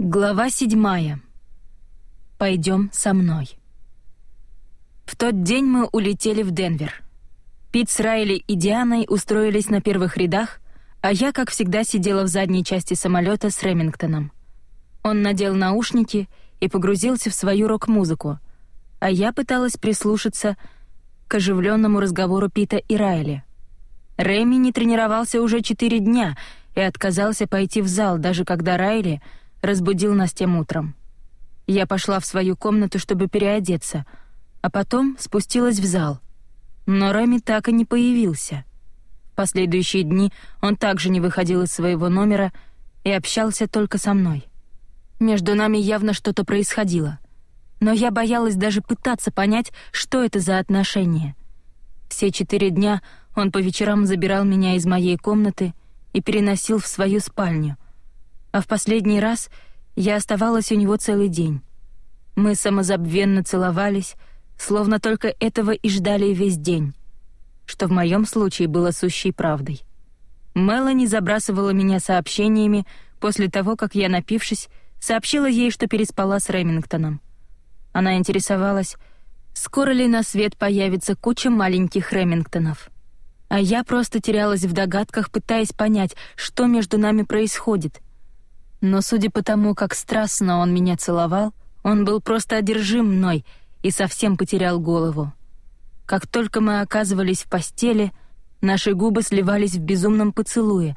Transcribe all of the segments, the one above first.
Глава седьмая. Пойдем со мной. В тот день мы улетели в Денвер. Пит с Райли и Дианой устроились на первых рядах, а я, как всегда, сидела в задней части самолета с Ремингтоном. Он надел наушники и погрузился в свою рок-музыку, а я пыталась прислушаться к оживленному разговору Пита и Райли. Рэми не тренировался уже четыре дня и отказался пойти в зал, даже когда Райли — разбудил нас тем утром. Я пошла в свою комнату, чтобы переодеться, а потом спустилась в зал. Но Рэми так и не появился. В последующие дни он также не выходил из своего номера и общался только со мной. Между нами явно что-то происходило, но я боялась даже пытаться понять, что это за отношения. Все четыре дня он по вечерам забирал меня из моей комнаты и переносил в свою спальню — а в последний раз я оставалась у него целый день. Мы самозабвенно целовались, словно только этого и ждали весь день, что в моем случае было сущей правдой. Мелани забрасывала меня сообщениями после того, как я, напившись, сообщила ей, что переспала с Ремингтоном. Она интересовалась, скоро ли на свет появится куча маленьких Ремингтонов. А я просто терялась в догадках, пытаясь понять, что между нами происходит — но судя по тому, как страстно он меня целовал, он был просто одержим мной и совсем потерял голову. Как только мы оказывались в постели, наши губы сливались в безумном поцелуе,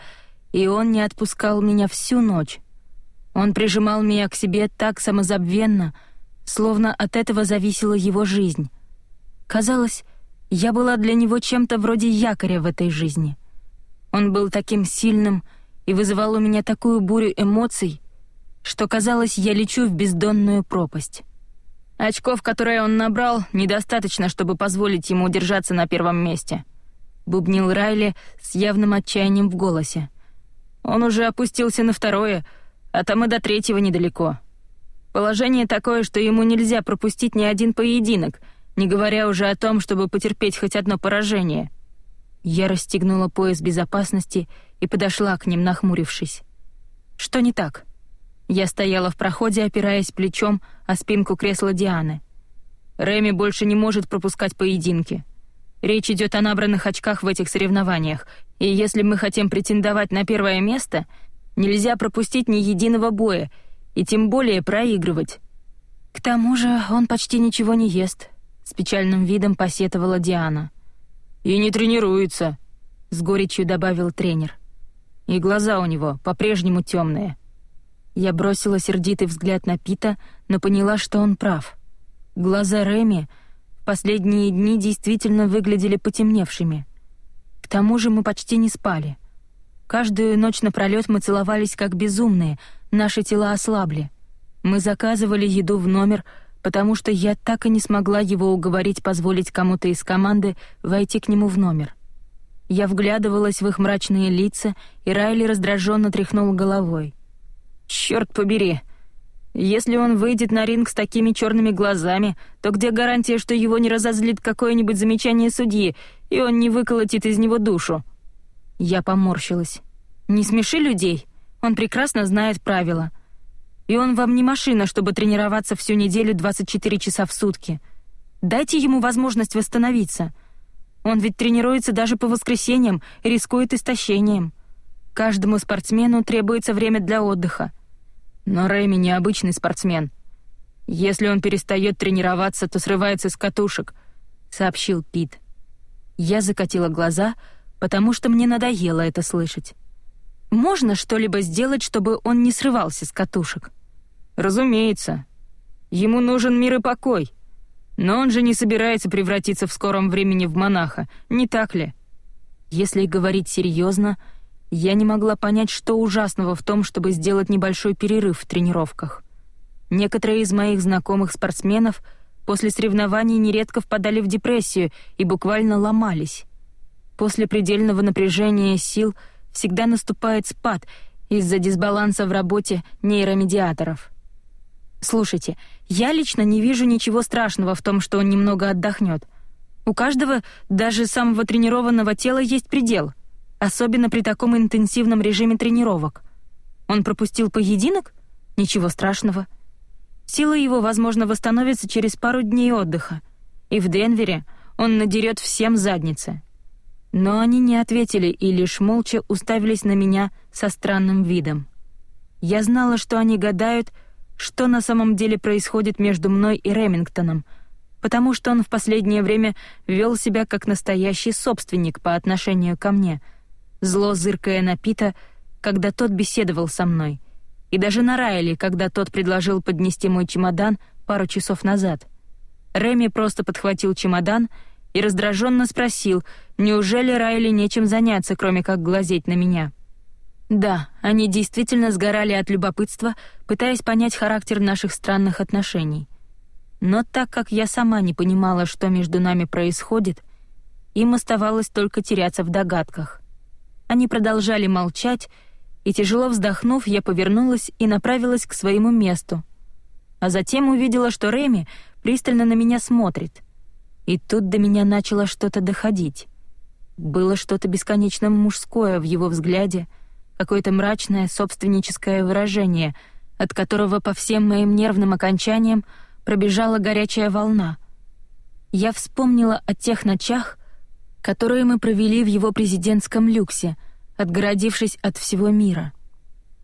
и он не отпускал меня всю ночь. Он прижимал меня к себе так самозабвенно, словно от этого зависела его жизнь. Казалось, я была для него чем-то вроде якоря в этой жизни. Он был таким сильным, и вызывал у меня такую бурю эмоций, что казалось, я лечу в бездонную пропасть. Очков, которые он набрал, недостаточно, чтобы позволить ему удержаться на первом месте. Бубнил Райли с явным отчаянием в голосе. Он уже опустился на второе, а там и до третьего недалеко. Положение такое, что ему нельзя пропустить ни один поединок, не говоря уже о том, чтобы потерпеть хоть одно поражение — я расстегнула пояс безопасности и подошла к ним, нахмурившись. «Что не так?» Я стояла в проходе, опираясь плечом о спинку кресла Дианы. Реми больше не может пропускать поединки. Речь идет о набранных очках в этих соревнованиях, и если мы хотим претендовать на первое место, нельзя пропустить ни единого боя, и тем более проигрывать. К тому же он почти ничего не ест, с печальным видом посетовала Диана. «И не тренируется», — с горечью добавил тренер. «И глаза у него по-прежнему темные». Я бросила сердитый взгляд на Пита, но поняла, что он прав. Глаза Реми в последние дни действительно выглядели потемневшими. К тому же мы почти не спали. Каждую ночь напролёт мы целовались как безумные, наши тела ослабли. Мы заказывали еду в номер, потому что я так и не смогла его уговорить позволить кому-то из команды войти к нему в номер. Я вглядывалась в их мрачные лица, и Райли раздраженно тряхнул головой. «Черт побери! Если он выйдет на ринг с такими черными глазами, то где гарантия, что его не разозлит какое-нибудь замечание судьи, и он не выколотит из него душу?» Я поморщилась. «Не смеши людей, он прекрасно знает правила». И он вам не машина, чтобы тренироваться всю неделю 24 часа в сутки. Дайте ему возможность восстановиться. Он ведь тренируется даже по воскресеньям и рискует истощением. Каждому спортсмену требуется время для отдыха. Но Рэми необычный спортсмен. Если он перестает тренироваться, то срывается с катушек, сообщил Пит. Я закатила глаза, потому что мне надоело это слышать. Можно что-либо сделать, чтобы он не срывался с катушек? Разумеется. Ему нужен мир и покой. Но он же не собирается превратиться в скором времени в монаха, не так ли? Если говорить серьезно, я не могла понять, что ужасного в том, чтобы сделать небольшой перерыв в тренировках. Некоторые из моих знакомых спортсменов после соревнований нередко впадали в депрессию и буквально ломались. После предельного напряжения сил всегда наступает спад из-за дисбаланса в работе нейромедиаторов. Слушайте, я лично не вижу ничего страшного в том, что он немного отдохнет. У каждого, даже самого тренированного тела, есть предел, особенно при таком интенсивном режиме тренировок. Он пропустил поединок? Ничего страшного. Сила его, возможно, восстановится через пару дней отдыха, и в Денвере он надерет всем задницы. Но они не ответили и лишь молча уставились на меня со странным видом. Я знала, что они гадают, что на самом деле происходит между мной и Ремингтоном, потому что он в последнее время вел себя как настоящий собственник по отношению ко мне, зло зыркая на Пита, когда тот беседовал со мной, и даже на Райли, когда тот предложил поднести мой чемодан пару часов назад. Реми просто подхватил чемодан и раздраженно спросил, неужели Райли нечем заняться, кроме как глазеть на меня. Да, они действительно сгорали от любопытства, пытаясь понять характер наших странных отношений. Но так как я сама не понимала, что между нами происходит, им оставалось только теряться в догадках. Они продолжали молчать, и тяжело вздохнув, я повернулась и направилась к своему месту. А затем увидела, что Реми пристально на меня смотрит. И тут до меня начало что-то доходить. Было что-то бесконечно мужское в его взгляде — какое-то мрачное собственническое выражение, от которого по всем моим нервным окончаниям пробежала горячая волна. Я вспомнила о тех ночах, которые мы провели в его президентском люксе, отгородившись от всего мира.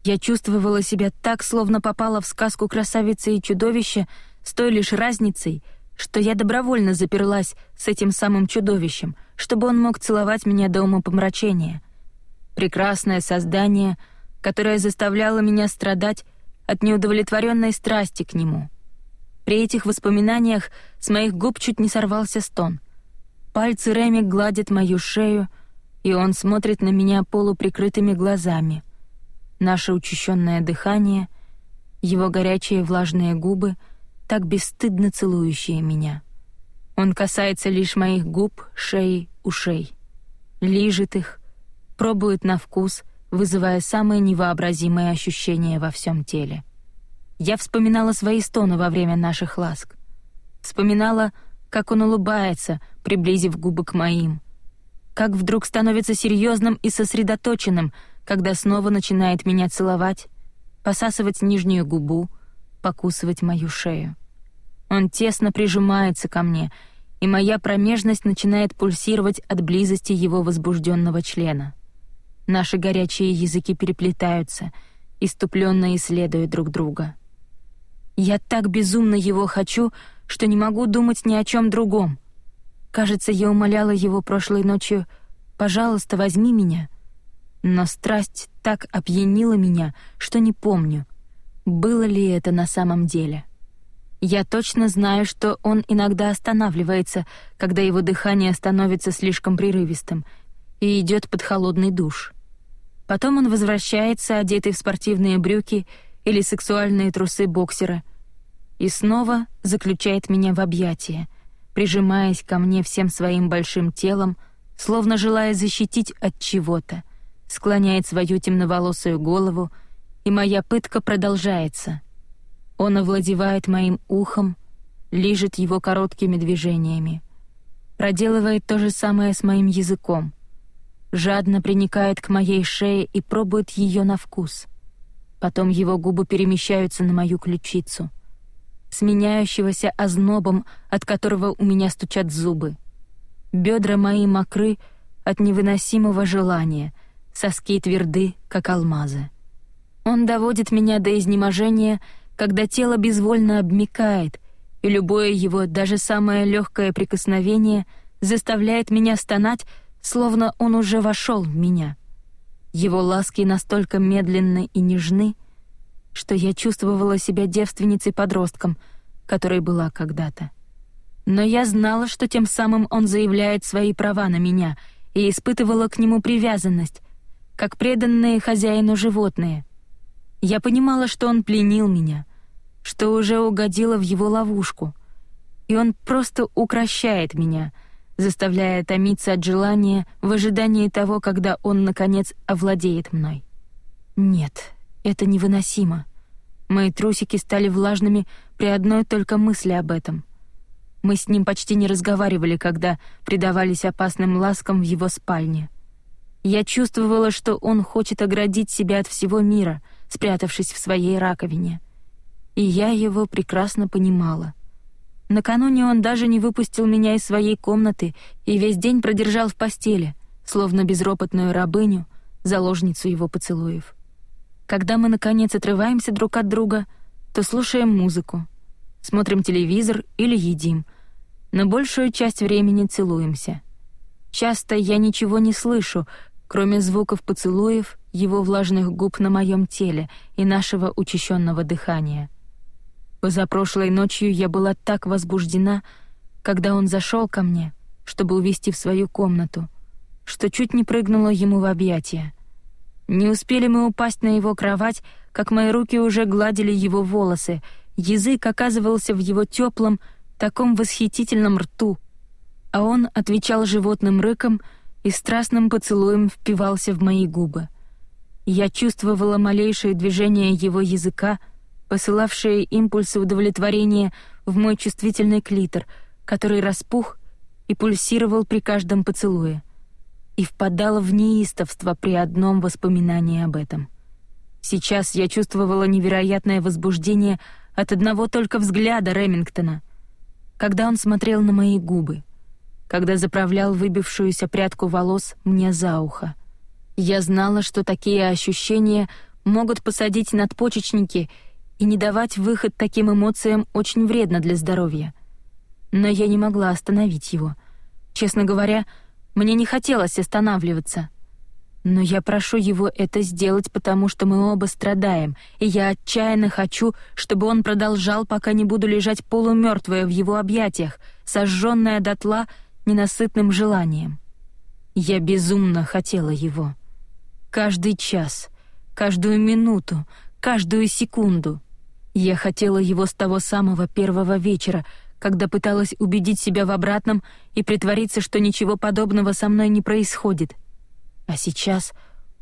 Я чувствовала себя так, словно попала в сказку красавицы и чудовища с той лишь разницей, что я добровольно заперлась с этим самым чудовищем, чтобы он мог целовать меня до умопомрачения прекрасное создание, которое заставляло меня страдать от неудовлетворенной страсти к нему. При этих воспоминаниях с моих губ чуть не сорвался стон. Пальцы Реми гладят мою шею, и он смотрит на меня полуприкрытыми глазами. Наше учащенное дыхание, его горячие влажные губы, так бесстыдно целующие меня. Он касается лишь моих губ, шеи, ушей. Лижет их, пробует на вкус, вызывая самые невообразимые ощущения во всем теле. Я вспоминала свои стоны во время наших ласк. Вспоминала, как он улыбается, приблизив губы к моим. Как вдруг становится серьезным и сосредоточенным, когда снова начинает меня целовать, посасывать нижнюю губу, покусывать мою шею. Он тесно прижимается ко мне, и моя промежность начинает пульсировать от близости его возбужденного члена. Наши горячие языки переплетаются, иступленно исследуя друг друга. Я так безумно его хочу, что не могу думать ни о чем другом. Кажется, я умоляла его прошлой ночью «пожалуйста, возьми меня». Но страсть так опьянила меня, что не помню, было ли это на самом деле. Я точно знаю, что он иногда останавливается, когда его дыхание становится слишком прерывистым, и идет под холодный душ. Потом он возвращается, одетый в спортивные брюки или сексуальные трусы боксера, и снова заключает меня в объятия, прижимаясь ко мне всем своим большим телом, словно желая защитить от чего-то, склоняет свою темноволосую голову, и моя пытка продолжается. Он овладевает моим ухом, лижет его короткими движениями, проделывает то же самое с моим языком, жадно приникает к моей шее и пробует ее на вкус. Потом его губы перемещаются на мою ключицу, сменяющегося ознобом, от которого у меня стучат зубы. Бедра мои мокры от невыносимого желания, соски тверды, как алмазы. Он доводит меня до изнеможения, когда тело безвольно обмикает, и любое его, даже самое легкое прикосновение заставляет меня стонать, словно он уже вошел в меня. Его ласки настолько медленны и нежны, что я чувствовала себя девственницей-подростком, которой была когда-то. Но я знала, что тем самым он заявляет свои права на меня и испытывала к нему привязанность, как преданные хозяину животные. Я понимала, что он пленил меня, что уже угодила в его ловушку, и он просто укращает меня — заставляя томиться от желания в ожидании того, когда он, наконец, овладеет мной. Нет, это невыносимо. Мои трусики стали влажными при одной только мысли об этом. Мы с ним почти не разговаривали, когда предавались опасным ласкам в его спальне. Я чувствовала, что он хочет оградить себя от всего мира, спрятавшись в своей раковине — и я его прекрасно понимала. Накануне он даже не выпустил меня из своей комнаты и весь день продержал в постели, словно безропотную рабыню, заложницу его поцелуев. Когда мы, наконец, отрываемся друг от друга, то слушаем музыку, смотрим телевизор или едим, но большую часть времени целуемся. Часто я ничего не слышу, кроме звуков поцелуев, его влажных губ на моем теле и нашего учащенного дыхания — Позапрошлой ночью я была так возбуждена, когда он зашел ко мне, чтобы увести в свою комнату, что чуть не прыгнула ему в объятия. Не успели мы упасть на его кровать, как мои руки уже гладили его волосы, язык оказывался в его теплом, таком восхитительном рту, а он отвечал животным рыком и страстным поцелуем впивался в мои губы. Я чувствовала малейшее движение его языка — посылавшие импульсы удовлетворения в мой чувствительный клитор, который распух и пульсировал при каждом поцелуе, и впадала в неистовство при одном воспоминании об этом. Сейчас я чувствовала невероятное возбуждение от одного только взгляда Ремингтона, когда он смотрел на мои губы, когда заправлял выбившуюся прядку волос мне за ухо. Я знала, что такие ощущения могут посадить надпочечники — и не давать выход таким эмоциям очень вредно для здоровья. Но я не могла остановить его. Честно говоря, мне не хотелось останавливаться. Но я прошу его это сделать, потому что мы оба страдаем, и я отчаянно хочу, чтобы он продолжал, пока не буду лежать полумертвая в его объятиях, сожженная дотла ненасытным желанием. Я безумно хотела его. Каждый час, каждую минуту, каждую секунду — я хотела его с того самого первого вечера, когда пыталась убедить себя в обратном и притвориться, что ничего подобного со мной не происходит. А сейчас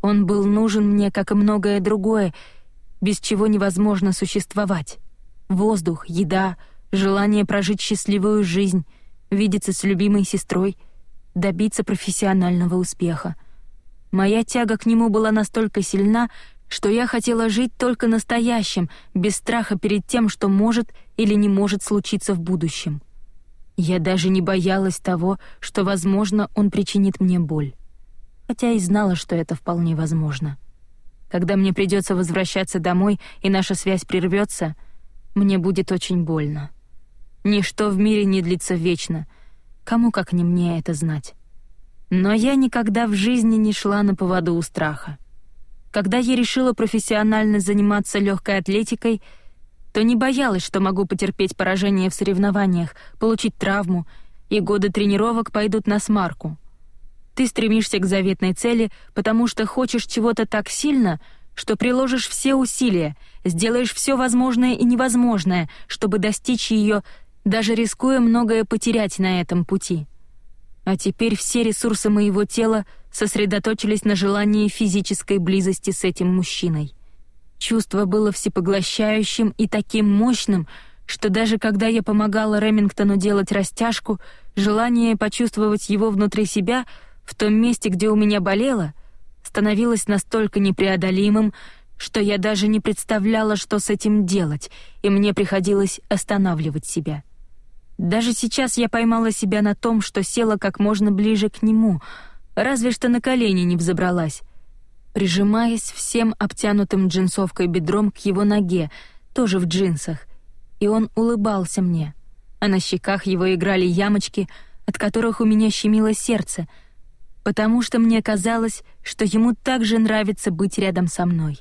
он был нужен мне, как и многое другое, без чего невозможно существовать. Воздух, еда, желание прожить счастливую жизнь, видеться с любимой сестрой, добиться профессионального успеха. Моя тяга к нему была настолько сильна, что я хотела жить только настоящим, без страха перед тем, что может или не может случиться в будущем. Я даже не боялась того, что, возможно, он причинит мне боль. Хотя и знала, что это вполне возможно. Когда мне придется возвращаться домой и наша связь прервется, мне будет очень больно. Ничто в мире не длится вечно. Кому как не мне это знать? Но я никогда в жизни не шла на поводу у страха. Когда я решила профессионально заниматься легкой атлетикой, то не боялась, что могу потерпеть поражение в соревнованиях, получить травму, и годы тренировок пойдут на смарку. Ты стремишься к заветной цели, потому что хочешь чего-то так сильно, что приложишь все усилия, сделаешь все возможное и невозможное, чтобы достичь ее, даже рискуя многое потерять на этом пути. А теперь все ресурсы моего тела — сосредоточились на желании физической близости с этим мужчиной. Чувство было всепоглощающим и таким мощным, что даже когда я помогала Ремингтону делать растяжку, желание почувствовать его внутри себя, в том месте, где у меня болело, становилось настолько непреодолимым, что я даже не представляла, что с этим делать, и мне приходилось останавливать себя. Даже сейчас я поймала себя на том, что села как можно ближе к нему — разве что на колени не взобралась, прижимаясь всем обтянутым джинсовкой бедром к его ноге, тоже в джинсах, и он улыбался мне, а на щеках его играли ямочки, от которых у меня щемило сердце, потому что мне казалось, что ему также нравится быть рядом со мной.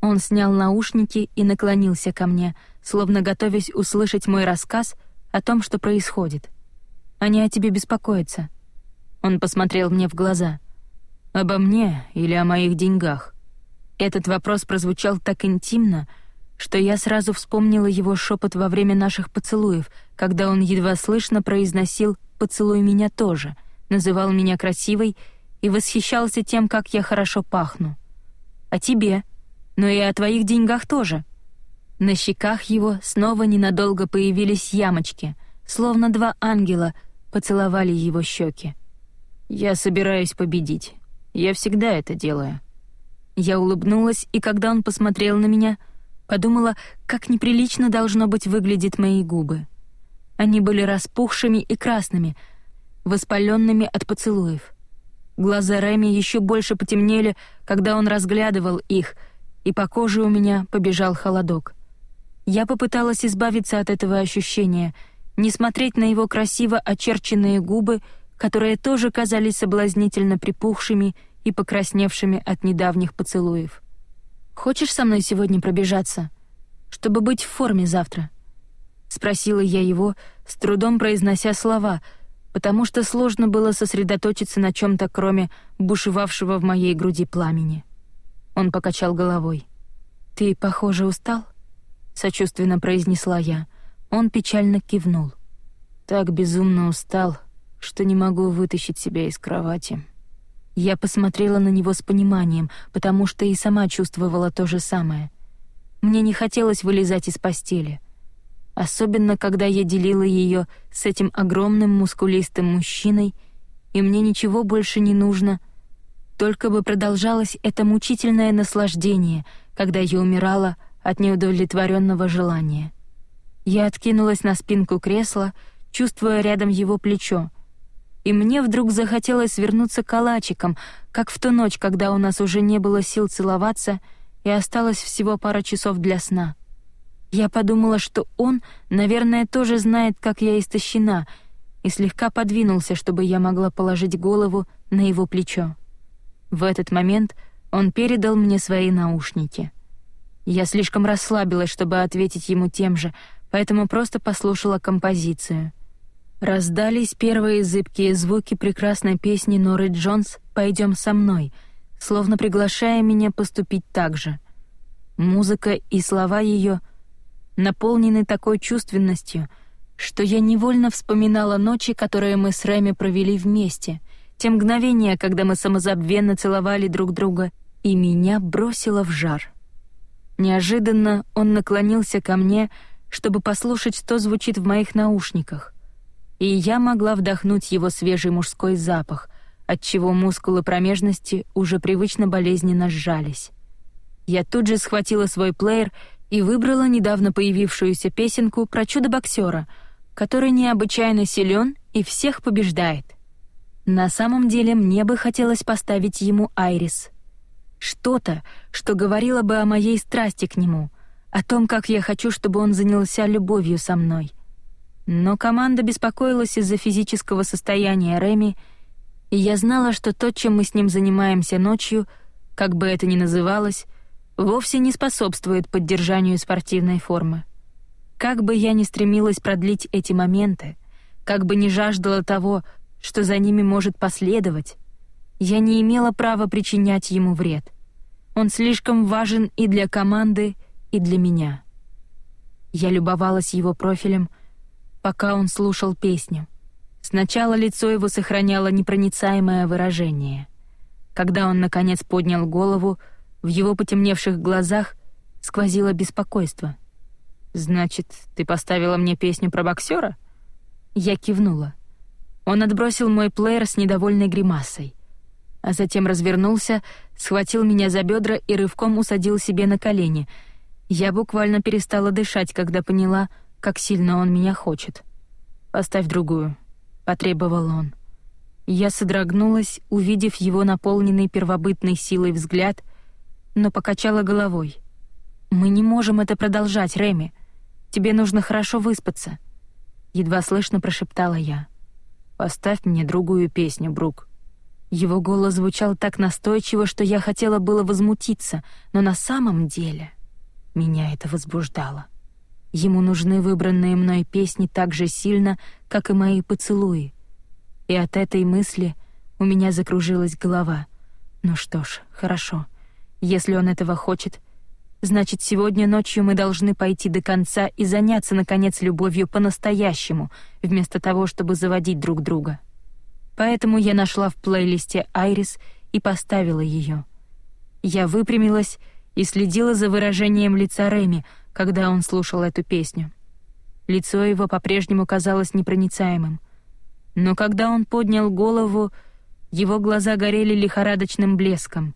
Он снял наушники и наклонился ко мне, словно готовясь услышать мой рассказ о том, что происходит. Они о тебе беспокоятся. Он посмотрел мне в глаза. «Обо мне или о моих деньгах?» Этот вопрос прозвучал так интимно, что я сразу вспомнила его шепот во время наших поцелуев, когда он едва слышно произносил «поцелуй меня тоже», называл меня красивой и восхищался тем, как я хорошо пахну. «О тебе, но и о твоих деньгах тоже». На щеках его снова ненадолго появились ямочки, словно два ангела поцеловали его щеки. «Я собираюсь победить. Я всегда это делаю». Я улыбнулась, и когда он посмотрел на меня, Подумала, как неприлично должно быть выглядеть мои губы. Они были распухшими и красными, воспаленными от поцелуев. Глаза Реми еще больше потемнели, когда он разглядывал их, и по коже у меня побежал холодок. Я попыталась избавиться от этого ощущения, не смотреть на его красиво очерченные губы, которые тоже казались соблазнительно припухшими и покрасневшими от недавних поцелуев. «Хочешь со мной сегодня пробежаться, чтобы быть в форме завтра?» — спросила я его, с трудом произнося слова, потому что сложно было сосредоточиться на чем то кроме бушевавшего в моей груди пламени. Он покачал головой. «Ты, похоже, устал?» — сочувственно произнесла я. Он печально кивнул. «Так безумно устал, что не могу вытащить себя из кровати». Я посмотрела на него с пониманием, потому что и сама чувствовала то же самое. Мне не хотелось вылезать из постели. Особенно, когда я делила ее с этим огромным мускулистым мужчиной, и мне ничего больше не нужно, только бы продолжалось это мучительное наслаждение, когда я умирала от неудовлетворенного желания. Я откинулась на спинку кресла, чувствуя рядом его плечо, и мне вдруг захотелось свернуться калачиком, как в ту ночь, когда у нас уже не было сил целоваться и осталось всего пара часов для сна. Я подумала, что он, наверное, тоже знает, как я истощена, и слегка подвинулся, чтобы я могла положить голову на его плечо. В этот момент он передал мне свои наушники — я слишком расслабилась, чтобы ответить ему тем же, поэтому просто послушала композицию. Раздались первые зыбкие звуки прекрасной песни Норы Джонс «Пойдем со мной», словно приглашая меня поступить так же. Музыка и слова ее наполнены такой чувственностью, что я невольно вспоминала ночи, которые мы с Рэми провели вместе, те мгновения, когда мы самозабвенно целовали друг друга, и меня бросило в жар. Неожиданно он наклонился ко мне, чтобы послушать, что звучит в моих наушниках. И я могла вдохнуть его свежий мужской запах, отчего мускулы промежности уже привычно болезненно сжались. Я тут же схватила свой плеер и выбрала недавно появившуюся песенку про чудо-боксера, который необычайно силен и всех побеждает. На самом деле мне бы хотелось поставить ему «Айрис», что-то, что говорило бы о моей страсти к нему, о том, как я хочу, чтобы он занялся любовью со мной. Но команда беспокоилась из-за физического состояния Реми, и я знала, что то, чем мы с ним занимаемся ночью, как бы это ни называлось, вовсе не способствует поддержанию спортивной формы. Как бы я ни стремилась продлить эти моменты, как бы ни жаждала того, что за ними может последовать, я не имела права причинять ему вред. Он слишком важен и для команды, и для меня. Я любовалась его профилем, пока он слушал песню. Сначала лицо его сохраняло непроницаемое выражение. Когда он наконец поднял голову, в его потемневших глазах сквозило беспокойство. Значит, ты поставила мне песню про боксера? Я кивнула. Он отбросил мой плеер с недовольной гримасой а затем развернулся, схватил меня за бедра и рывком усадил себе на колени. Я буквально перестала дышать, когда поняла, как сильно он меня хочет. «Поставь другую», — потребовал он. Я содрогнулась, увидев его наполненный первобытной силой взгляд, но покачала головой. «Мы не можем это продолжать, Реми. Тебе нужно хорошо выспаться», — едва слышно прошептала я. «Поставь мне другую песню, Брук», его голос звучал так настойчиво, что я хотела было возмутиться, но на самом деле меня это возбуждало. Ему нужны выбранные мной песни так же сильно, как и мои поцелуи. И от этой мысли у меня закружилась голова. Ну что ж, хорошо. Если он этого хочет, значит, сегодня ночью мы должны пойти до конца и заняться, наконец, любовью по-настоящему, вместо того, чтобы заводить друг друга. Поэтому я нашла в плейлисте «Айрис» и поставила ее. Я выпрямилась и следила за выражением лица Реми, когда он слушал эту песню. Лицо его по-прежнему казалось непроницаемым. Но когда он поднял голову, его глаза горели лихорадочным блеском.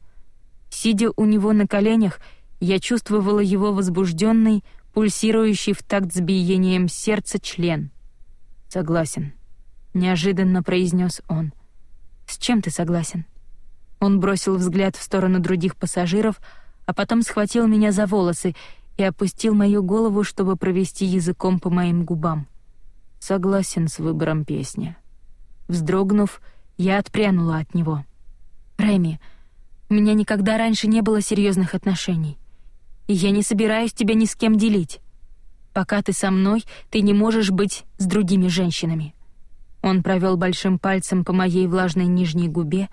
Сидя у него на коленях, Я чувствовала его возбужденный, пульсирующий в такт с биением сердца член. «Согласен», — неожиданно произнес он. «С чем ты согласен?» Он бросил взгляд в сторону других пассажиров, а потом схватил меня за волосы и опустил мою голову, чтобы провести языком по моим губам. Согласен с выбором песни. Вздрогнув, я отпрянула от него. «Рэми, у меня никогда раньше не было серьезных отношений, и я не собираюсь тебя ни с кем делить. Пока ты со мной, ты не можешь быть с другими женщинами». Он провел большим пальцем по моей влажной нижней губе,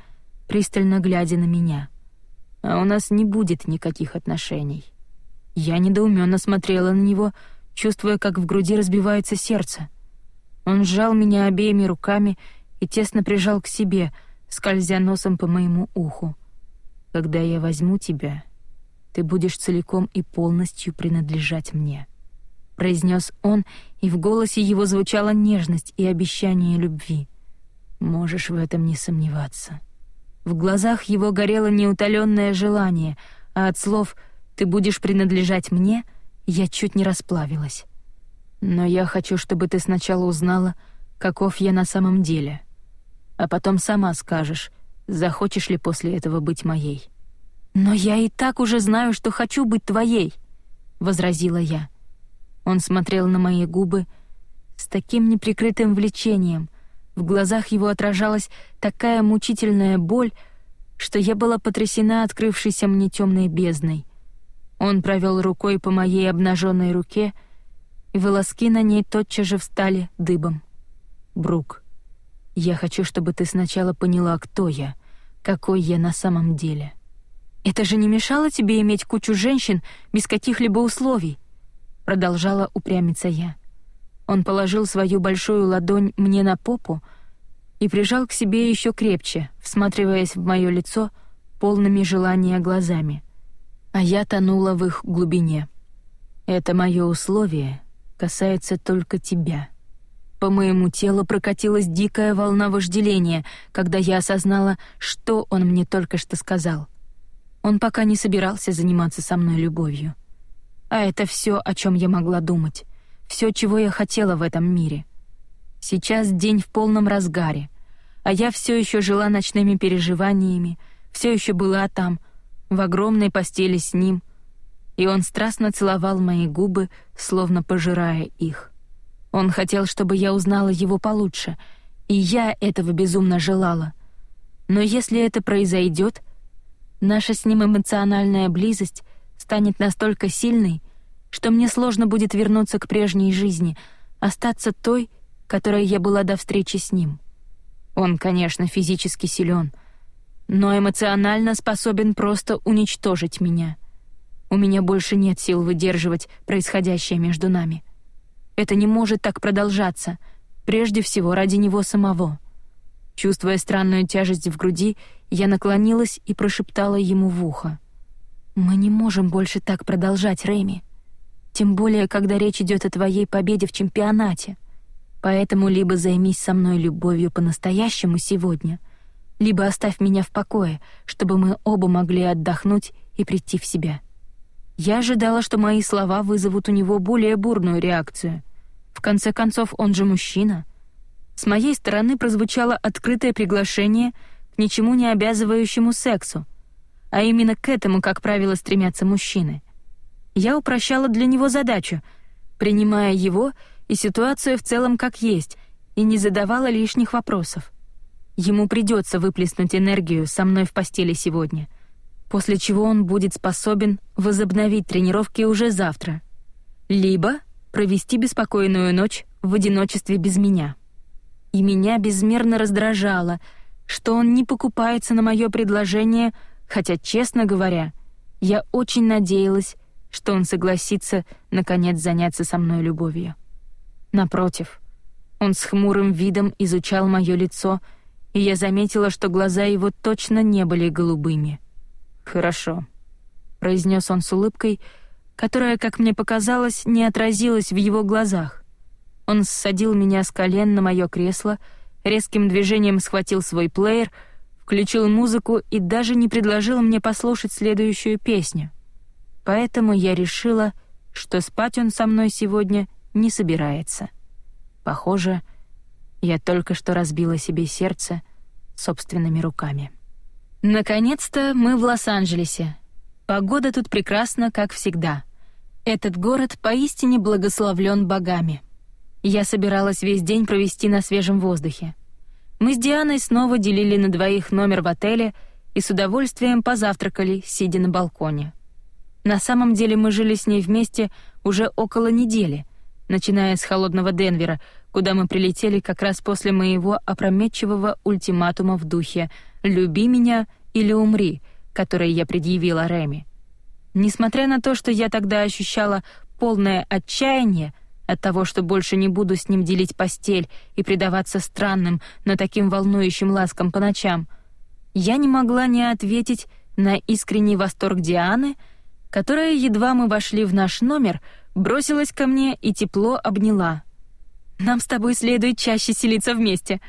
пристально глядя на меня. «А у нас не будет никаких отношений». Я недоуменно смотрела на него, чувствуя, как в груди разбивается сердце. Он сжал меня обеими руками и тесно прижал к себе, скользя носом по моему уху. «Когда я возьму тебя, ты будешь целиком и полностью принадлежать мне», — произнес он, и в голосе его звучала нежность и обещание любви. «Можешь в этом не сомневаться». В глазах его горело неутоленное желание, а от слов — ты будешь принадлежать мне, я чуть не расплавилась. Но я хочу, чтобы ты сначала узнала, каков я на самом деле. А потом сама скажешь, захочешь ли после этого быть моей. Но я и так уже знаю, что хочу быть твоей, возразила я. Он смотрел на мои губы с таким неприкрытым влечением. В глазах его отражалась такая мучительная боль, что я была потрясена открывшейся мне темной бездной. Он провел рукой по моей обнаженной руке, и волоски на ней тотчас же встали дыбом. «Брук, я хочу, чтобы ты сначала поняла, кто я, какой я на самом деле». «Это же не мешало тебе иметь кучу женщин без каких-либо условий?» Продолжала упрямиться я. Он положил свою большую ладонь мне на попу и прижал к себе еще крепче, всматриваясь в мое лицо полными желания глазами — а я тонула в их глубине. Это мое условие касается только тебя. По моему телу прокатилась дикая волна вожделения, когда я осознала, что он мне только что сказал. Он пока не собирался заниматься со мной любовью. А это все, о чем я могла думать, все, чего я хотела в этом мире. Сейчас день в полном разгаре, а я все еще жила ночными переживаниями, все еще была там — в огромной постели с ним, и он страстно целовал мои губы, словно пожирая их. Он хотел, чтобы я узнала его получше, и я этого безумно желала. Но если это произойдет, наша с ним эмоциональная близость станет настолько сильной, что мне сложно будет вернуться к прежней жизни, остаться той, которой я была до встречи с ним. Он, конечно, физически силен, но эмоционально способен просто уничтожить меня. У меня больше нет сил выдерживать происходящее между нами. Это не может так продолжаться, прежде всего ради него самого. Чувствуя странную тяжесть в груди, я наклонилась и прошептала ему в ухо. «Мы не можем больше так продолжать, Рэми. Тем более, когда речь идет о твоей победе в чемпионате. Поэтому либо займись со мной любовью по-настоящему сегодня — либо оставь меня в покое, чтобы мы оба могли отдохнуть и прийти в себя. Я ожидала, что мои слова вызовут у него более бурную реакцию. В конце концов, он же мужчина. С моей стороны прозвучало открытое приглашение к ничему не обязывающему сексу, а именно к этому, как правило, стремятся мужчины. Я упрощала для него задачу, принимая его и ситуацию в целом как есть, и не задавала лишних вопросов. Ему придется выплеснуть энергию со мной в постели сегодня, после чего он будет способен возобновить тренировки уже завтра. Либо провести беспокойную ночь в одиночестве без меня. И меня безмерно раздражало, что он не покупается на мое предложение, хотя, честно говоря, я очень надеялась, что он согласится наконец заняться со мной любовью. Напротив, он с хмурым видом изучал мое лицо и я заметила, что глаза его точно не были голубыми. «Хорошо», — произнес он с улыбкой, которая, как мне показалось, не отразилась в его глазах. Он ссадил меня с колен на мое кресло, резким движением схватил свой плеер, включил музыку и даже не предложил мне послушать следующую песню. Поэтому я решила, что спать он со мной сегодня не собирается. Похоже, я только что разбила себе сердце собственными руками. Наконец-то мы в Лос-Анджелесе. Погода тут прекрасна, как всегда. Этот город поистине благословлен богами. Я собиралась весь день провести на свежем воздухе. Мы с Дианой снова делили на двоих номер в отеле и с удовольствием позавтракали, сидя на балконе. На самом деле мы жили с ней вместе уже около недели, начиная с холодного Денвера, куда мы прилетели как раз после моего опрометчивого ультиматума в духе «люби меня или умри», который я предъявила Реми. Несмотря на то, что я тогда ощущала полное отчаяние от того, что больше не буду с ним делить постель и предаваться странным, но таким волнующим ласкам по ночам, я не могла не ответить на искренний восторг Дианы, которая, едва мы вошли в наш номер, бросилась ко мне и тепло обняла — нам с тобой следует чаще селиться вместе,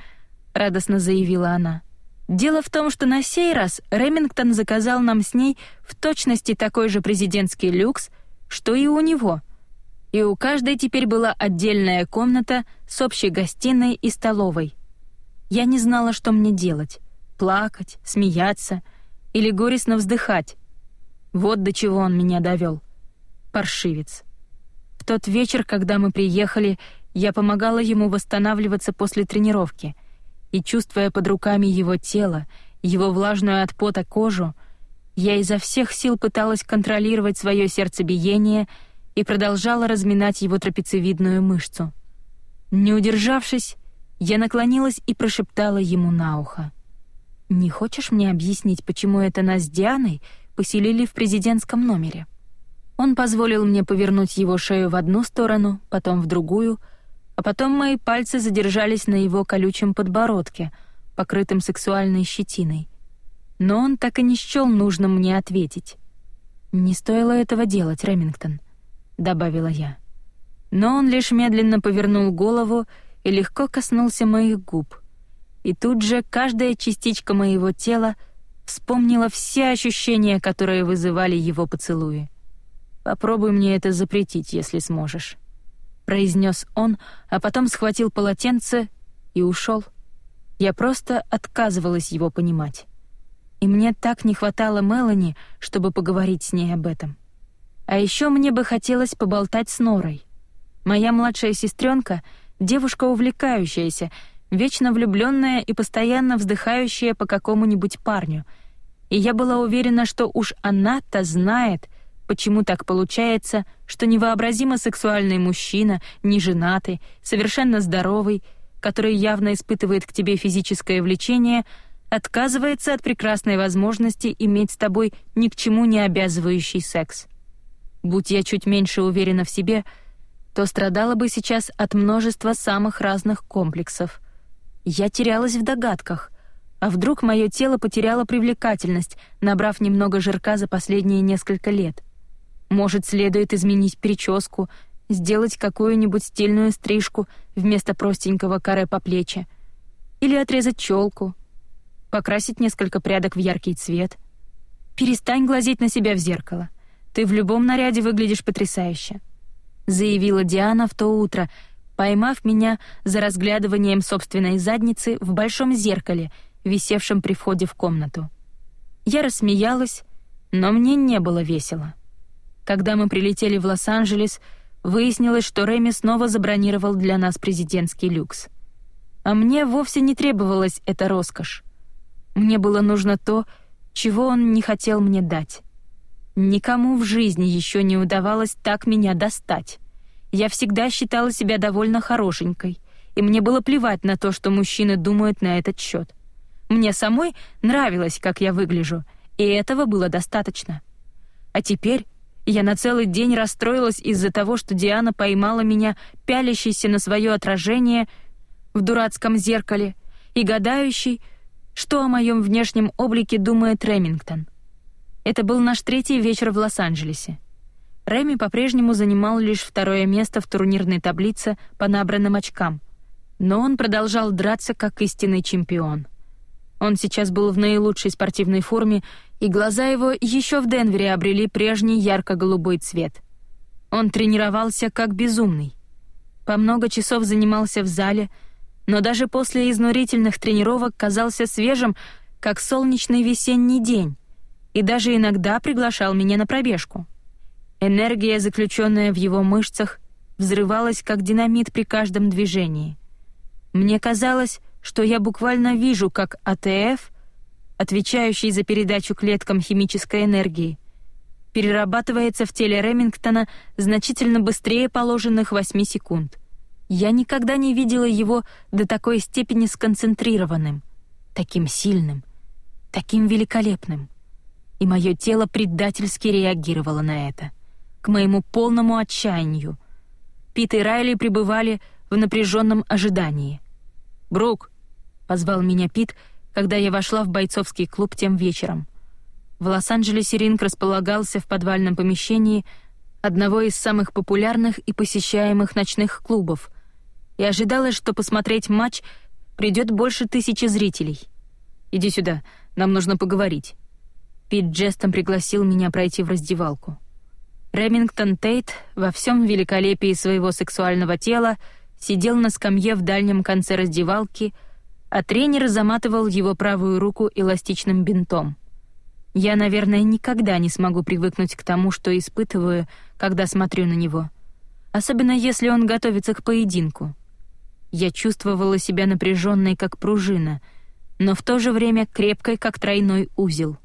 радостно заявила она. Дело в том, что на сей раз Ремингтон заказал нам с ней в точности такой же президентский люкс, что и у него. И у каждой теперь была отдельная комната с общей гостиной и столовой. Я не знала, что мне делать: плакать, смеяться или горестно вздыхать. Вот до чего он меня довел. Паршивец. В тот вечер, когда мы приехали, я помогала ему восстанавливаться после тренировки, и чувствуя под руками его тело, его влажную от пота кожу, я изо всех сил пыталась контролировать свое сердцебиение и продолжала разминать его трапециевидную мышцу. Не удержавшись, я наклонилась и прошептала ему на ухо: "Не хочешь мне объяснить, почему это нас с Дианой поселили в президентском номере?" Он позволил мне повернуть его шею в одну сторону, потом в другую, а потом мои пальцы задержались на его колючем подбородке, покрытым сексуальной щетиной. Но он так и не счёл нужным мне ответить. «Не стоило этого делать, Ремингтон», — добавила я. Но он лишь медленно повернул голову и легко коснулся моих губ. И тут же каждая частичка моего тела вспомнила все ощущения, которые вызывали его поцелуи. «Попробуй мне это запретить, если сможешь» произнес он, а потом схватил полотенце и ушел. Я просто отказывалась его понимать. И мне так не хватало Мелани, чтобы поговорить с ней об этом. А еще мне бы хотелось поболтать с Норой. Моя младшая сестренка — девушка увлекающаяся, вечно влюбленная и постоянно вздыхающая по какому-нибудь парню. И я была уверена, что уж она-то знает, почему так получается, что невообразимо сексуальный мужчина, неженатый, совершенно здоровый, который явно испытывает к тебе физическое влечение, отказывается от прекрасной возможности иметь с тобой ни к чему не обязывающий секс. Будь я чуть меньше уверена в себе, то страдала бы сейчас от множества самых разных комплексов. Я терялась в догадках, а вдруг мое тело потеряло привлекательность, набрав немного жирка за последние несколько лет — может, следует изменить прическу, сделать какую-нибудь стильную стрижку вместо простенького каре по плечи, или отрезать челку, покрасить несколько прядок в яркий цвет. Перестань глазеть на себя в зеркало. Ты в любом наряде выглядишь потрясающе, заявила Диана в то утро, поймав меня за разглядыванием собственной задницы в большом зеркале, висевшем при входе в комнату. Я рассмеялась, но мне не было весело. Когда мы прилетели в Лос-Анджелес, выяснилось, что Реми снова забронировал для нас президентский люкс. А мне вовсе не требовалась эта роскошь. Мне было нужно то, чего он не хотел мне дать. Никому в жизни еще не удавалось так меня достать. Я всегда считала себя довольно хорошенькой, и мне было плевать на то, что мужчины думают на этот счет. Мне самой нравилось, как я выгляжу, и этого было достаточно. А теперь я на целый день расстроилась из-за того, что Диана поймала меня, пялящейся на свое отражение в дурацком зеркале и гадающей, что о моем внешнем облике думает Ремингтон. Это был наш третий вечер в Лос-Анджелесе. Реми по-прежнему занимал лишь второе место в турнирной таблице по набранным очкам, но он продолжал драться как истинный чемпион. Он сейчас был в наилучшей спортивной форме, и глаза его еще в Денвере обрели прежний ярко-голубой цвет. Он тренировался как безумный. По много часов занимался в зале, но даже после изнурительных тренировок казался свежим, как солнечный весенний день, и даже иногда приглашал меня на пробежку. Энергия, заключенная в его мышцах, взрывалась как динамит при каждом движении. Мне казалось, что я буквально вижу, как АТФ, отвечающий за передачу клеткам химической энергии, перерабатывается в теле Ремингтона значительно быстрее положенных 8 секунд. Я никогда не видела его до такой степени сконцентрированным, таким сильным, таким великолепным. И мое тело предательски реагировало на это, к моему полному отчаянию. Пит и Райли пребывали в напряженном ожидании. «Брук, позвал меня Пит, когда я вошла в бойцовский клуб тем вечером. В Лос-Анджелесе ринг располагался в подвальном помещении одного из самых популярных и посещаемых ночных клубов, и ожидалось, что посмотреть матч придет больше тысячи зрителей. «Иди сюда, нам нужно поговорить». Пит жестом пригласил меня пройти в раздевалку. Ремингтон Тейт во всем великолепии своего сексуального тела сидел на скамье в дальнем конце раздевалки — а тренер заматывал его правую руку эластичным бинтом. Я, наверное, никогда не смогу привыкнуть к тому, что испытываю, когда смотрю на него. Особенно если он готовится к поединку. Я чувствовала себя напряженной, как пружина, но в то же время крепкой, как тройной узел.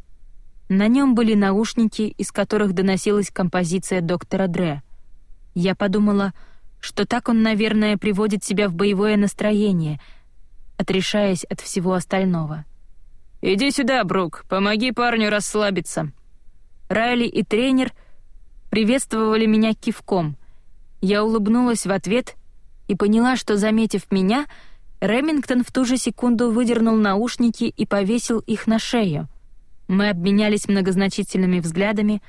На нем были наушники, из которых доносилась композиция доктора Дре. Я подумала, что так он, наверное, приводит себя в боевое настроение — отрешаясь от всего остального. «Иди сюда, Брук, помоги парню расслабиться». Райли и тренер приветствовали меня кивком. Я улыбнулась в ответ и поняла, что, заметив меня, Ремингтон в ту же секунду выдернул наушники и повесил их на шею. Мы обменялись многозначительными взглядами,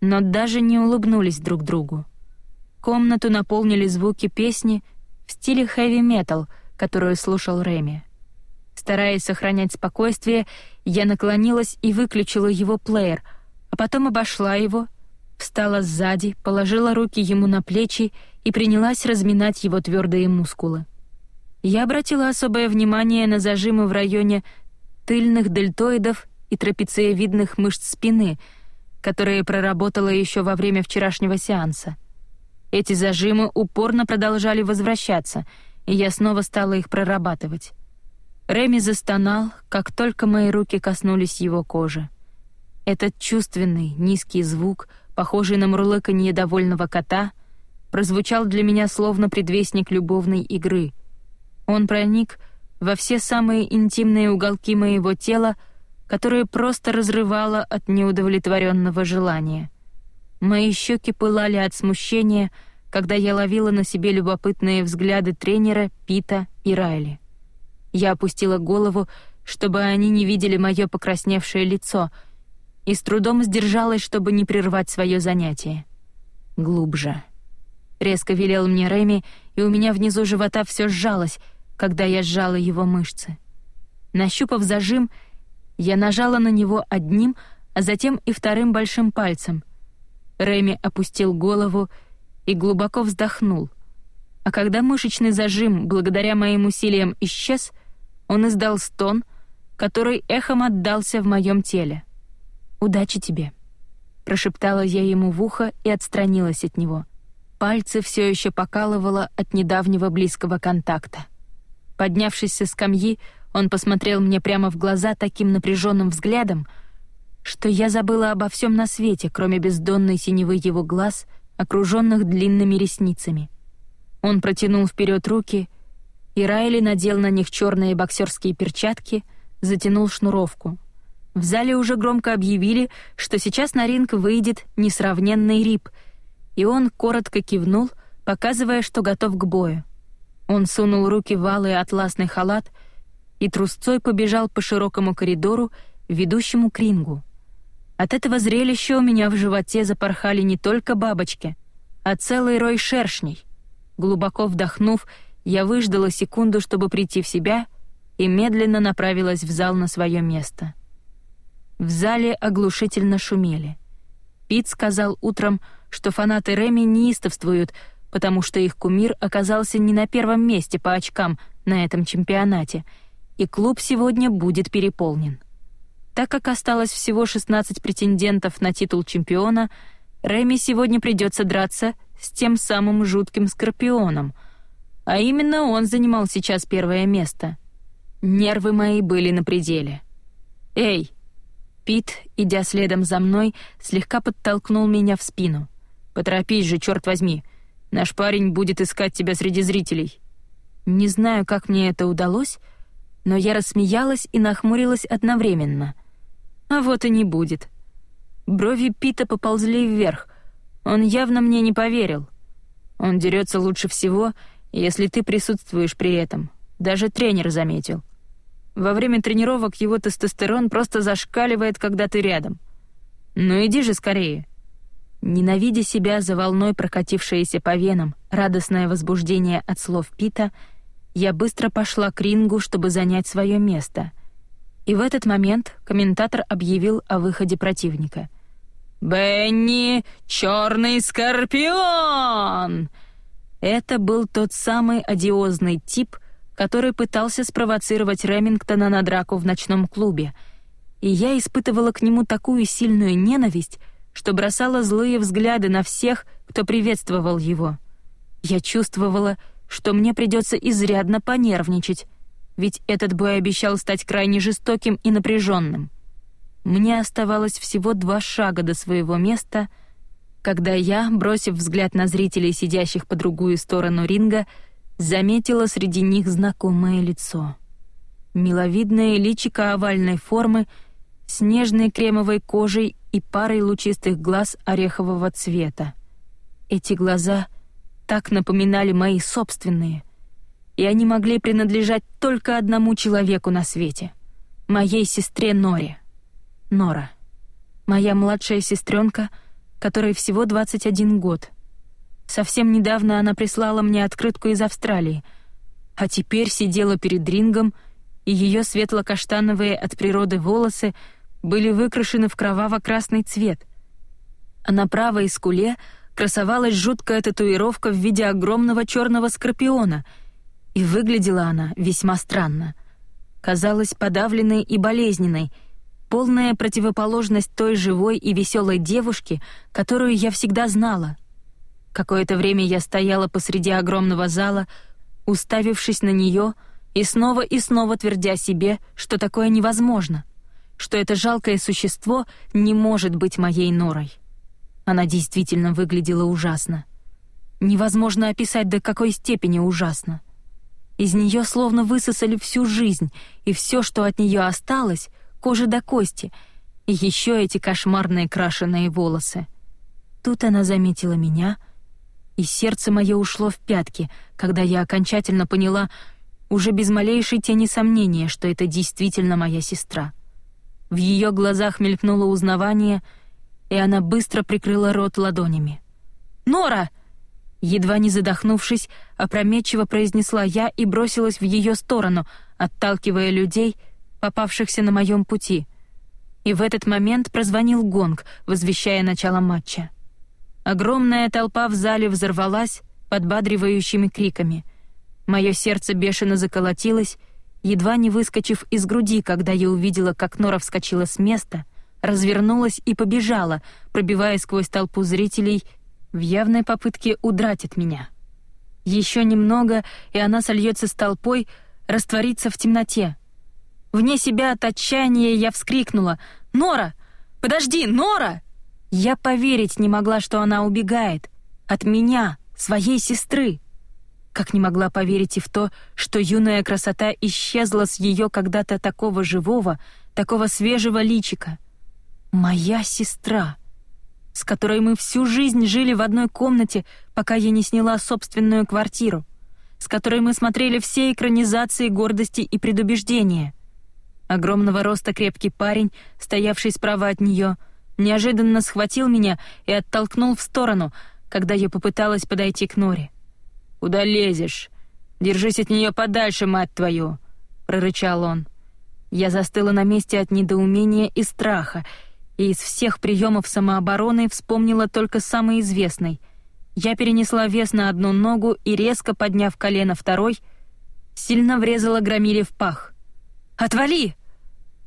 но даже не улыбнулись друг другу. Комнату наполнили звуки песни в стиле хэви-метал — которую слушал Реми. Стараясь сохранять спокойствие, я наклонилась и выключила его плеер, а потом обошла его, встала сзади, положила руки ему на плечи и принялась разминать его твердые мускулы. Я обратила особое внимание на зажимы в районе тыльных дельтоидов и трапециевидных мышц спины, которые проработала еще во время вчерашнего сеанса. Эти зажимы упорно продолжали возвращаться — и я снова стала их прорабатывать. Реми застонал, как только мои руки коснулись его кожи. Этот чувственный, низкий звук, похожий на мурлыканье довольного кота, прозвучал для меня словно предвестник любовной игры. Он проник во все самые интимные уголки моего тела, которые просто разрывало от неудовлетворенного желания. Мои щеки пылали от смущения — когда я ловила на себе любопытные взгляды тренера, Пита и Райли. Я опустила голову, чтобы они не видели мое покрасневшее лицо, и с трудом сдержалась, чтобы не прервать свое занятие. Глубже. Резко велел мне Реми, и у меня внизу живота все сжалось, когда я сжала его мышцы. Нащупав зажим, я нажала на него одним, а затем и вторым большим пальцем. Реми опустил голову и глубоко вздохнул. А когда мышечный зажим, благодаря моим усилиям, исчез, он издал стон, который эхом отдался в моем теле. «Удачи тебе», — прошептала я ему в ухо и отстранилась от него. Пальцы все еще покалывало от недавнего близкого контакта. Поднявшись со скамьи, он посмотрел мне прямо в глаза таким напряженным взглядом, что я забыла обо всем на свете, кроме бездонной синевы его глаз окруженных длинными ресницами. Он протянул вперед руки, и Райли надел на них черные боксерские перчатки, затянул шнуровку. В зале уже громко объявили, что сейчас на ринг выйдет несравненный Рип, и он коротко кивнул, показывая, что готов к бою. Он сунул руки в алый атласный халат и трусцой побежал по широкому коридору, ведущему к рингу. От этого зрелища у меня в животе запорхали не только бабочки, а целый рой шершней. Глубоко вдохнув, я выждала секунду, чтобы прийти в себя, и медленно направилась в зал на свое место. В зале оглушительно шумели. Пит сказал утром, что фанаты Реми неистовствуют, потому что их кумир оказался не на первом месте по очкам на этом чемпионате, и клуб сегодня будет переполнен. Так как осталось всего 16 претендентов на титул чемпиона, Реми сегодня придется драться с тем самым жутким Скорпионом, а именно он занимал сейчас первое место. Нервы мои были на пределе. «Эй!» Пит, идя следом за мной, слегка подтолкнул меня в спину. «Поторопись же, черт возьми! Наш парень будет искать тебя среди зрителей!» Не знаю, как мне это удалось, но я рассмеялась и нахмурилась одновременно — а вот и не будет. Брови Пита поползли вверх. Он явно мне не поверил. Он дерется лучше всего, если ты присутствуешь при этом. Даже тренер заметил. Во время тренировок его тестостерон просто зашкаливает, когда ты рядом. Ну иди же скорее. Ненавидя себя за волной, прокатившееся по венам, радостное возбуждение от слов Пита, я быстро пошла к рингу, чтобы занять свое место — и в этот момент комментатор объявил о выходе противника. «Бенни, черный скорпион!» Это был тот самый одиозный тип, который пытался спровоцировать Ремингтона на драку в ночном клубе, и я испытывала к нему такую сильную ненависть, что бросала злые взгляды на всех, кто приветствовал его. Я чувствовала, что мне придется изрядно понервничать, ведь этот бой обещал стать крайне жестоким и напряженным. Мне оставалось всего два шага до своего места, когда я, бросив взгляд на зрителей, сидящих по другую сторону ринга, заметила среди них знакомое лицо. Миловидное личико овальной формы с нежной кремовой кожей и парой лучистых глаз орехового цвета. Эти глаза так напоминали мои собственные и они могли принадлежать только одному человеку на свете — моей сестре Норе. Нора. Моя младшая сестренка, которой всего 21 год. Совсем недавно она прислала мне открытку из Австралии, а теперь сидела перед рингом, и ее светло-каштановые от природы волосы были выкрашены в кроваво-красный цвет. А на правой скуле красовалась жуткая татуировка в виде огромного черного скорпиона — и выглядела она весьма странно. Казалась подавленной и болезненной, полная противоположность той живой и веселой девушки, которую я всегда знала. Какое-то время я стояла посреди огромного зала, уставившись на нее и снова и снова твердя себе, что такое невозможно, что это жалкое существо не может быть моей норой. Она действительно выглядела ужасно. Невозможно описать, до какой степени ужасно. Из нее словно высосали всю жизнь, и все, что от нее осталось, кожа до кости, и еще эти кошмарные крашеные волосы. Тут она заметила меня, и сердце мое ушло в пятки, когда я окончательно поняла, уже без малейшей тени сомнения, что это действительно моя сестра. В ее глазах мелькнуло узнавание, и она быстро прикрыла рот ладонями. «Нора!» Едва не задохнувшись, опрометчиво произнесла я и бросилась в ее сторону, отталкивая людей, попавшихся на моем пути. И в этот момент прозвонил гонг, возвещая начало матча. Огромная толпа в зале взорвалась подбадривающими криками. Мое сердце бешено заколотилось, едва не выскочив из груди, когда я увидела, как Нора вскочила с места, развернулась и побежала, пробивая сквозь толпу зрителей в явной попытке удрать от меня. Еще немного, и она сольется с толпой, растворится в темноте. Вне себя от отчаяния я вскрикнула «Нора! Подожди, Нора!» Я поверить не могла, что она убегает. От меня, своей сестры. Как не могла поверить и в то, что юная красота исчезла с ее когда-то такого живого, такого свежего личика. Моя сестра с которой мы всю жизнь жили в одной комнате, пока я не сняла собственную квартиру, с которой мы смотрели все экранизации гордости и предубеждения. Огромного роста крепкий парень, стоявший справа от нее, неожиданно схватил меня и оттолкнул в сторону, когда я попыталась подойти к Норе. «Куда лезешь? Держись от нее подальше, мать твою!» — прорычал он. Я застыла на месте от недоумения и страха, и из всех приемов самообороны вспомнила только самый известный. Я перенесла вес на одну ногу и, резко подняв колено второй, сильно врезала громиле в пах. «Отвали!»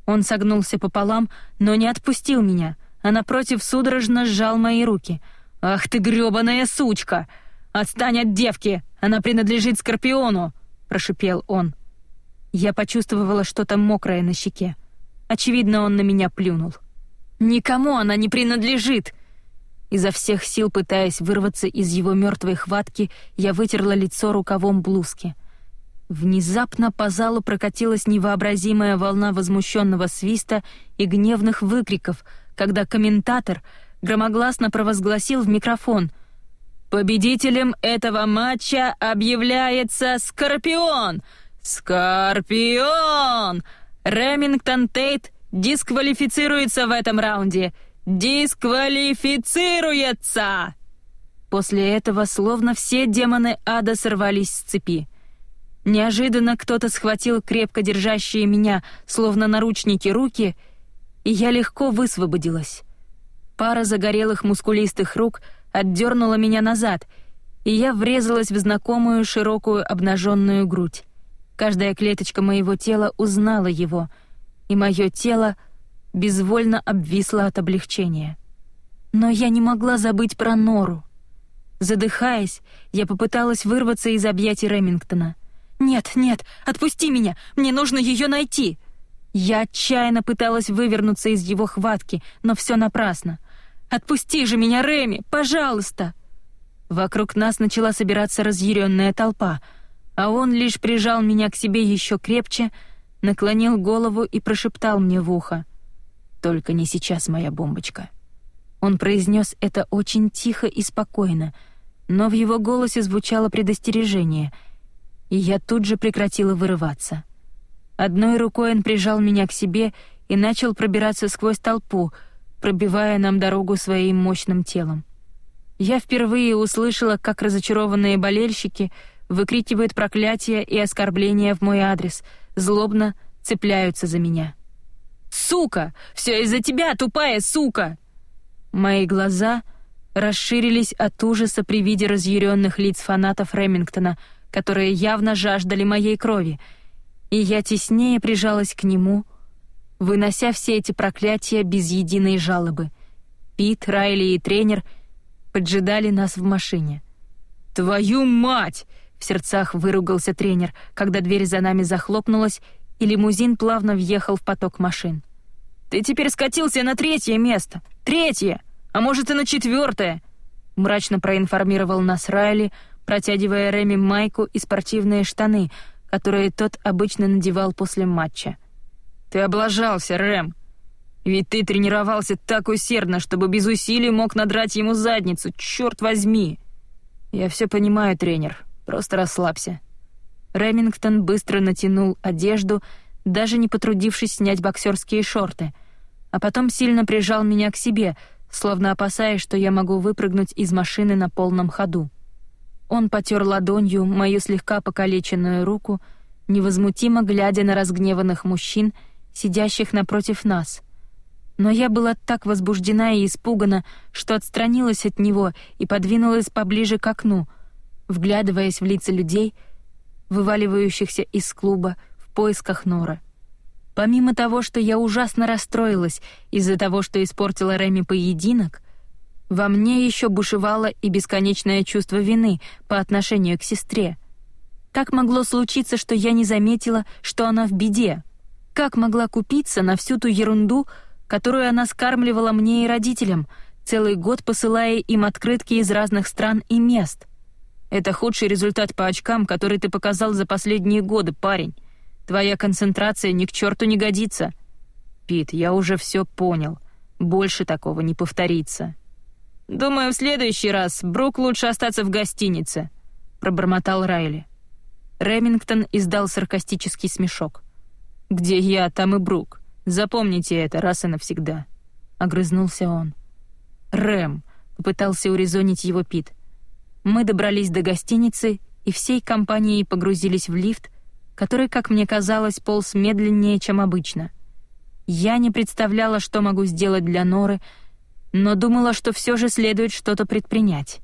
Он согнулся пополам, но не отпустил меня, а напротив судорожно сжал мои руки. «Ах ты грёбаная сучка! Отстань от девки! Она принадлежит Скорпиону!» — прошипел он. Я почувствовала что-то мокрое на щеке. Очевидно, он на меня плюнул. «Никому она не принадлежит!» Изо всех сил пытаясь вырваться из его мертвой хватки, я вытерла лицо рукавом блузки. Внезапно по залу прокатилась невообразимая волна возмущенного свиста и гневных выкриков, когда комментатор громогласно провозгласил в микрофон «Победителем этого матча объявляется Скорпион! Скорпион! Ремингтон Тейт дисквалифицируется в этом раунде! Дисквалифицируется!» После этого словно все демоны ада сорвались с цепи. Неожиданно кто-то схватил крепко держащие меня, словно наручники, руки, и я легко высвободилась. Пара загорелых мускулистых рук отдернула меня назад, и я врезалась в знакомую широкую обнаженную грудь. Каждая клеточка моего тела узнала его, и мое тело безвольно обвисло от облегчения. Но я не могла забыть про Нору. Задыхаясь, я попыталась вырваться из объятий Ремингтона. «Нет, нет, отпусти меня! Мне нужно ее найти!» Я отчаянно пыталась вывернуться из его хватки, но все напрасно. «Отпусти же меня, Реми, пожалуйста!» Вокруг нас начала собираться разъяренная толпа, а он лишь прижал меня к себе еще крепче, наклонил голову и прошептал мне в ухо. «Только не сейчас, моя бомбочка». Он произнес это очень тихо и спокойно, но в его голосе звучало предостережение — и я тут же прекратила вырываться. Одной рукой он прижал меня к себе и начал пробираться сквозь толпу, пробивая нам дорогу своим мощным телом. Я впервые услышала, как разочарованные болельщики выкрикивают проклятия и оскорбления в мой адрес, злобно цепляются за меня. «Сука! Все из-за тебя, тупая сука!» Мои глаза расширились от ужаса при виде разъяренных лиц фанатов Ремингтона — которые явно жаждали моей крови, и я теснее прижалась к нему, вынося все эти проклятия без единой жалобы. Пит, Райли и тренер поджидали нас в машине. «Твою мать!» — в сердцах выругался тренер, когда дверь за нами захлопнулась, и лимузин плавно въехал в поток машин. «Ты теперь скатился на третье место! Третье! А может и на четвертое!» Мрачно проинформировал нас Райли, протягивая Реми майку и спортивные штаны, которые тот обычно надевал после матча. «Ты облажался, Рэм! Ведь ты тренировался так усердно, чтобы без усилий мог надрать ему задницу, черт возьми!» «Я все понимаю, тренер, просто расслабься». Ремингтон быстро натянул одежду, даже не потрудившись снять боксерские шорты, а потом сильно прижал меня к себе, словно опасаясь, что я могу выпрыгнуть из машины на полном ходу. Он потер ладонью мою слегка покалеченную руку, невозмутимо глядя на разгневанных мужчин, сидящих напротив нас. Но я была так возбуждена и испугана, что отстранилась от него и подвинулась поближе к окну, вглядываясь в лица людей, вываливающихся из клуба в поисках Нора. Помимо того, что я ужасно расстроилась из-за того, что испортила Реми поединок, во мне еще бушевало и бесконечное чувство вины по отношению к сестре. Как могло случиться, что я не заметила, что она в беде? Как могла купиться на всю ту ерунду, которую она скармливала мне и родителям, целый год посылая им открытки из разных стран и мест? Это худший результат по очкам, который ты показал за последние годы, парень. Твоя концентрация ни к черту не годится. Пит, я уже все понял. Больше такого не повторится. «Думаю, в следующий раз Брук лучше остаться в гостинице», — пробормотал Райли. Ремингтон издал саркастический смешок. «Где я, там и Брук. Запомните это раз и навсегда», — огрызнулся он. «Рэм», — попытался урезонить его Пит. Мы добрались до гостиницы и всей компанией погрузились в лифт, который, как мне казалось, полз медленнее, чем обычно. Я не представляла, что могу сделать для Норы, но думала, что все же следует что-то предпринять.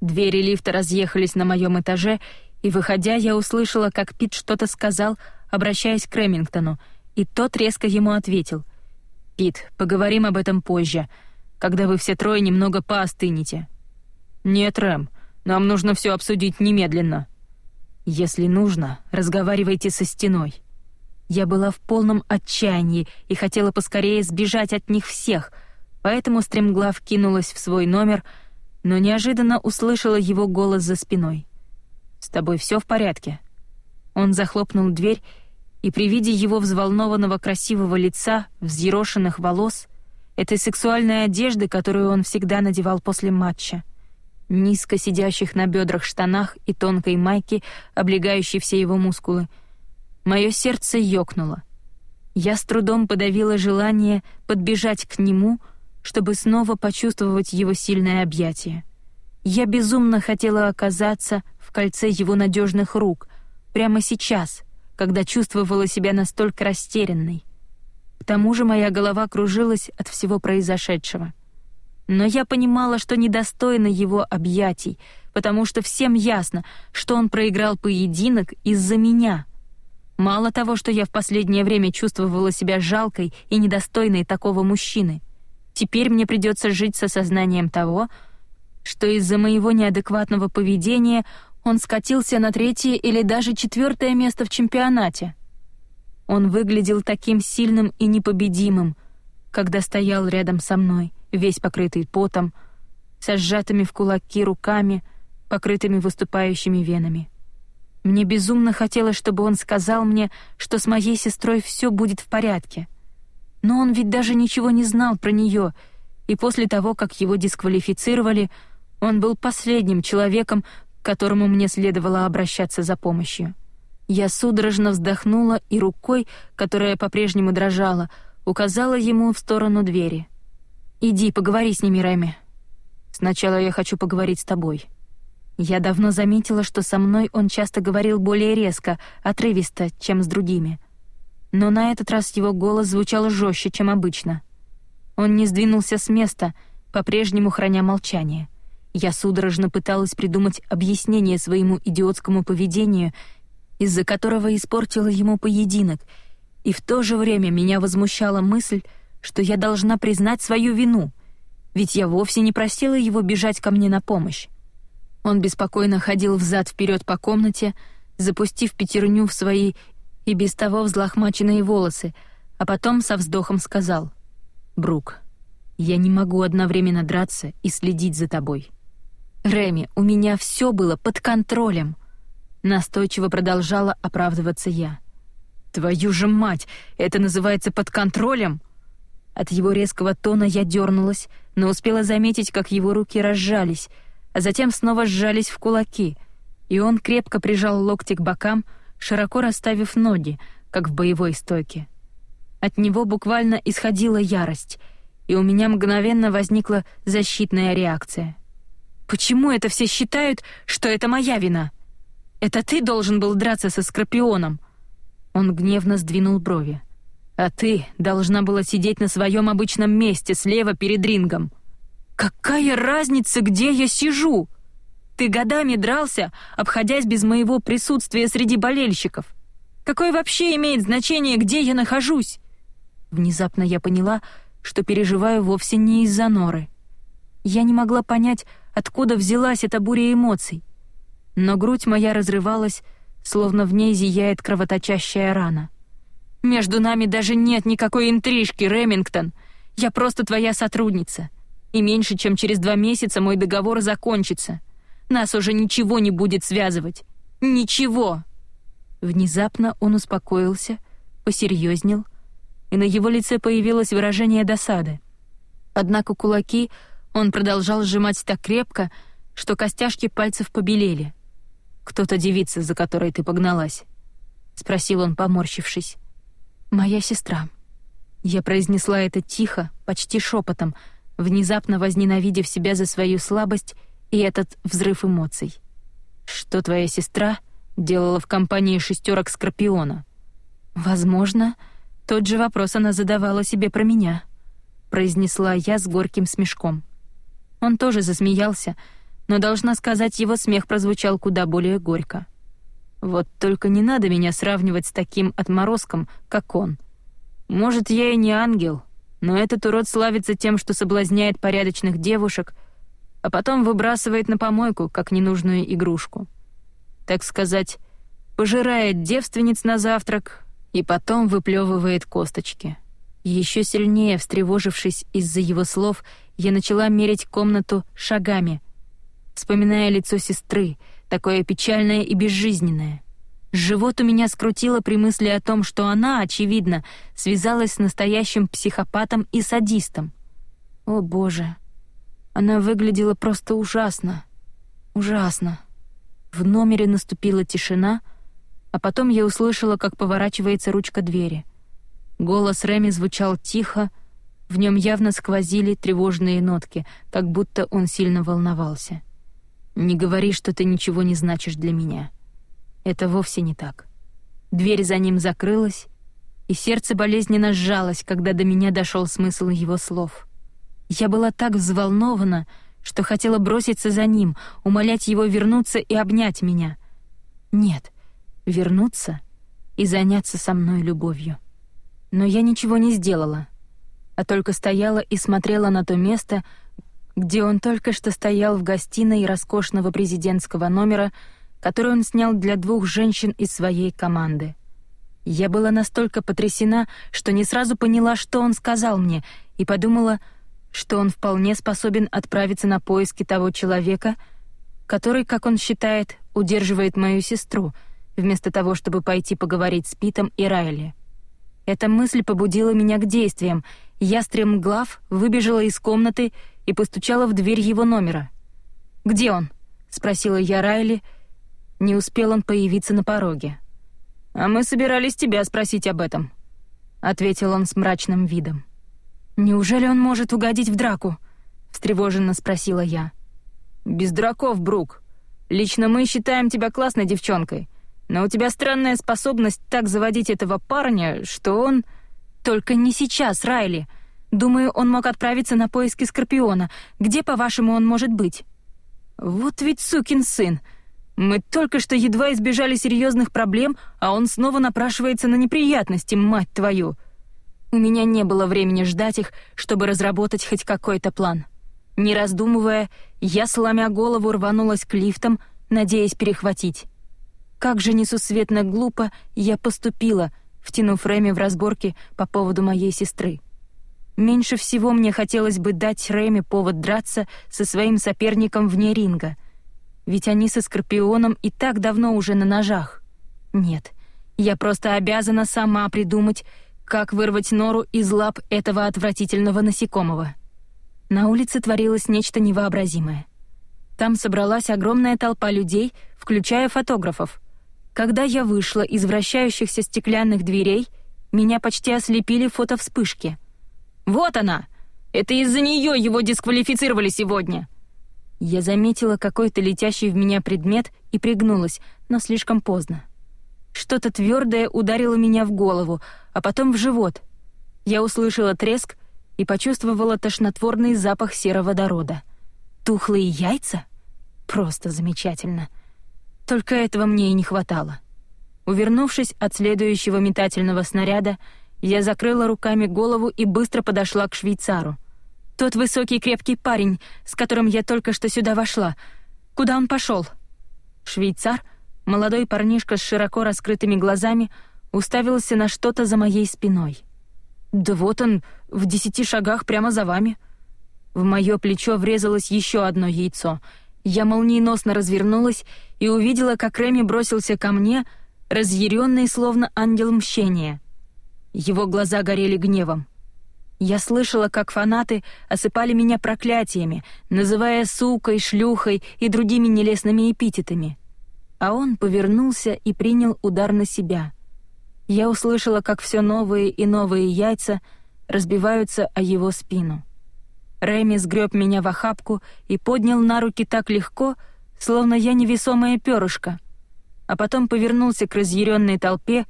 Двери лифта разъехались на моем этаже, и, выходя, я услышала, как Пит что-то сказал, обращаясь к Ремингтону, и тот резко ему ответил. «Пит, поговорим об этом позже, когда вы все трое немного поостынете». «Нет, Рэм, нам нужно все обсудить немедленно». «Если нужно, разговаривайте со стеной». Я была в полном отчаянии и хотела поскорее сбежать от них всех, поэтому стремглав кинулась в свой номер, но неожиданно услышала его голос за спиной. «С тобой все в порядке?» Он захлопнул дверь, и при виде его взволнованного красивого лица, взъерошенных волос, этой сексуальной одежды, которую он всегда надевал после матча, низко сидящих на бедрах штанах и тонкой майке, облегающей все его мускулы, мое сердце ёкнуло. Я с трудом подавила желание подбежать к нему, чтобы снова почувствовать его сильное объятие. Я безумно хотела оказаться в кольце его надежных рук прямо сейчас, когда чувствовала себя настолько растерянной. К тому же моя голова кружилась от всего произошедшего. Но я понимала, что недостойна его объятий, потому что всем ясно, что он проиграл поединок из-за меня. Мало того, что я в последнее время чувствовала себя жалкой и недостойной такого мужчины, теперь мне придется жить с осознанием того, что из-за моего неадекватного поведения он скатился на третье или даже четвертое место в чемпионате. Он выглядел таким сильным и непобедимым, когда стоял рядом со мной, весь покрытый потом, со сжатыми в кулаки руками, покрытыми выступающими венами. Мне безумно хотелось, чтобы он сказал мне, что с моей сестрой все будет в порядке. Но он ведь даже ничего не знал про нее, и после того, как его дисквалифицировали, он был последним человеком, к которому мне следовало обращаться за помощью. Я судорожно вздохнула и рукой, которая по-прежнему дрожала, указала ему в сторону двери. «Иди, поговори с ними, Рэми. Сначала я хочу поговорить с тобой». Я давно заметила, что со мной он часто говорил более резко, отрывисто, чем с другими. Но на этот раз его голос звучал жестче, чем обычно. Он не сдвинулся с места, по-прежнему храня молчание — я судорожно пыталась придумать объяснение своему идиотскому поведению, из-за которого испортила ему поединок, и в то же время меня возмущала мысль, что я должна признать свою вину, ведь я вовсе не просила его бежать ко мне на помощь. Он беспокойно ходил взад вперед по комнате, запустив пятерню в свои и без того взлохмаченные волосы, а потом со вздохом сказал «Брук, я не могу одновременно драться и следить за тобой». Реми, у меня все было под контролем. Настойчиво продолжала оправдываться я. Твою же мать, это называется под контролем? От его резкого тона я дернулась, но успела заметить, как его руки разжались, а затем снова сжались в кулаки, и он крепко прижал локти к бокам, широко расставив ноги, как в боевой стойке. От него буквально исходила ярость, и у меня мгновенно возникла защитная реакция. Почему это все считают, что это моя вина? Это ты должен был драться со Скорпионом. Он гневно сдвинул брови. А ты должна была сидеть на своем обычном месте слева перед рингом. Какая разница, где я сижу? Ты годами дрался, обходясь без моего присутствия среди болельщиков. Какое вообще имеет значение, где я нахожусь? Внезапно я поняла, что переживаю вовсе не из-за Норы. Я не могла понять, откуда взялась эта буря эмоций. Но грудь моя разрывалась, словно в ней зияет кровоточащая рана. «Между нами даже нет никакой интрижки, Ремингтон. Я просто твоя сотрудница. И меньше чем через два месяца мой договор закончится. Нас уже ничего не будет связывать. Ничего!» Внезапно он успокоился, посерьезнел, и на его лице появилось выражение досады. Однако кулаки он продолжал сжимать так крепко, что костяшки пальцев побелели. «Кто-то девица, за которой ты погналась?» — спросил он, поморщившись. «Моя сестра». Я произнесла это тихо, почти шепотом, внезапно возненавидев себя за свою слабость и этот взрыв эмоций. «Что твоя сестра делала в компании шестерок Скорпиона. Возможно, тот же вопрос она задавала себе про меня, произнесла я с горьким смешком. Он тоже засмеялся, но должна сказать, его смех прозвучал куда более горько. Вот только не надо меня сравнивать с таким отморозком, как он. Может, я и не ангел, но этот урод славится тем, что соблазняет порядочных девушек, а потом выбрасывает на помойку, как ненужную игрушку. Так сказать, пожирает девственниц на завтрак и потом выплевывает косточки. Еще сильнее встревожившись из-за его слов, я начала мерить комнату шагами, вспоминая лицо сестры, такое печальное и безжизненное. Живот у меня скрутило при мысли о том, что она, очевидно, связалась с настоящим психопатом и садистом. О, боже. Она выглядела просто ужасно. Ужасно. В номере наступила тишина, а потом я услышала, как поворачивается ручка двери. Голос Реми звучал тихо, в нем явно сквозили тревожные нотки, как будто он сильно волновался. «Не говори, что ты ничего не значишь для меня. Это вовсе не так». Дверь за ним закрылась, и сердце болезненно сжалось, когда до меня дошел смысл его слов. Я была так взволнована, что хотела броситься за ним, умолять его вернуться и обнять меня. Нет, вернуться и заняться со мной любовью. Но я ничего не сделала, а только стояла и смотрела на то место, где он только что стоял в гостиной роскошного президентского номера, который он снял для двух женщин из своей команды. Я была настолько потрясена, что не сразу поняла, что он сказал мне, и подумала — что он вполне способен отправиться на поиски того человека, который, как он считает, удерживает мою сестру, вместо того, чтобы пойти поговорить с Питом и Райли. Эта мысль побудила меня к действиям. Я стремглав выбежала из комнаты и постучала в дверь его номера. «Где он?» — спросила я Райли. Не успел он появиться на пороге. «А мы собирались тебя спросить об этом», — ответил он с мрачным видом. «Неужели он может угодить в драку?» — встревоженно спросила я. «Без драков, Брук. Лично мы считаем тебя классной девчонкой, но у тебя странная способность так заводить этого парня, что он...» «Только не сейчас, Райли. Думаю, он мог отправиться на поиски Скорпиона. Где, по-вашему, он может быть?» «Вот ведь сукин сын. Мы только что едва избежали серьезных проблем, а он снова напрашивается на неприятности, мать твою!» У меня не было времени ждать их, чтобы разработать хоть какой-то план. Не раздумывая, я, сломя голову, рванулась к лифтам, надеясь перехватить. Как же несусветно глупо я поступила, втянув Рэми в разборки по поводу моей сестры. Меньше всего мне хотелось бы дать Рэми повод драться со своим соперником вне ринга. Ведь они со Скорпионом и так давно уже на ножах. Нет, я просто обязана сама придумать, как вырвать нору из лап этого отвратительного насекомого. На улице творилось нечто невообразимое. Там собралась огромная толпа людей, включая фотографов. Когда я вышла из вращающихся стеклянных дверей, меня почти ослепили фотовспышки. «Вот она! Это из-за нее его дисквалифицировали сегодня!» Я заметила какой-то летящий в меня предмет и пригнулась, но слишком поздно. Что-то твердое ударило меня в голову, а потом в живот. Я услышала треск и почувствовала тошнотворный запах сероводорода. Тухлые яйца? Просто замечательно. Только этого мне и не хватало. Увернувшись от следующего метательного снаряда, я закрыла руками голову и быстро подошла к швейцару. Тот высокий крепкий парень, с которым я только что сюда вошла. Куда он пошел? Швейцар — Молодой парнишка с широко раскрытыми глазами уставился на что-то за моей спиной. «Да вот он, в десяти шагах прямо за вами». В мое плечо врезалось еще одно яйцо. Я молниеносно развернулась и увидела, как Реми бросился ко мне, разъяренный, словно ангел мщения. Его глаза горели гневом. Я слышала, как фанаты осыпали меня проклятиями, называя сукой, шлюхой и другими нелестными эпитетами а он повернулся и принял удар на себя. Я услышала, как все новые и новые яйца разбиваются о его спину. Рэми сгреб меня в охапку и поднял на руки так легко, словно я невесомое перышко. а потом повернулся к разъяренной толпе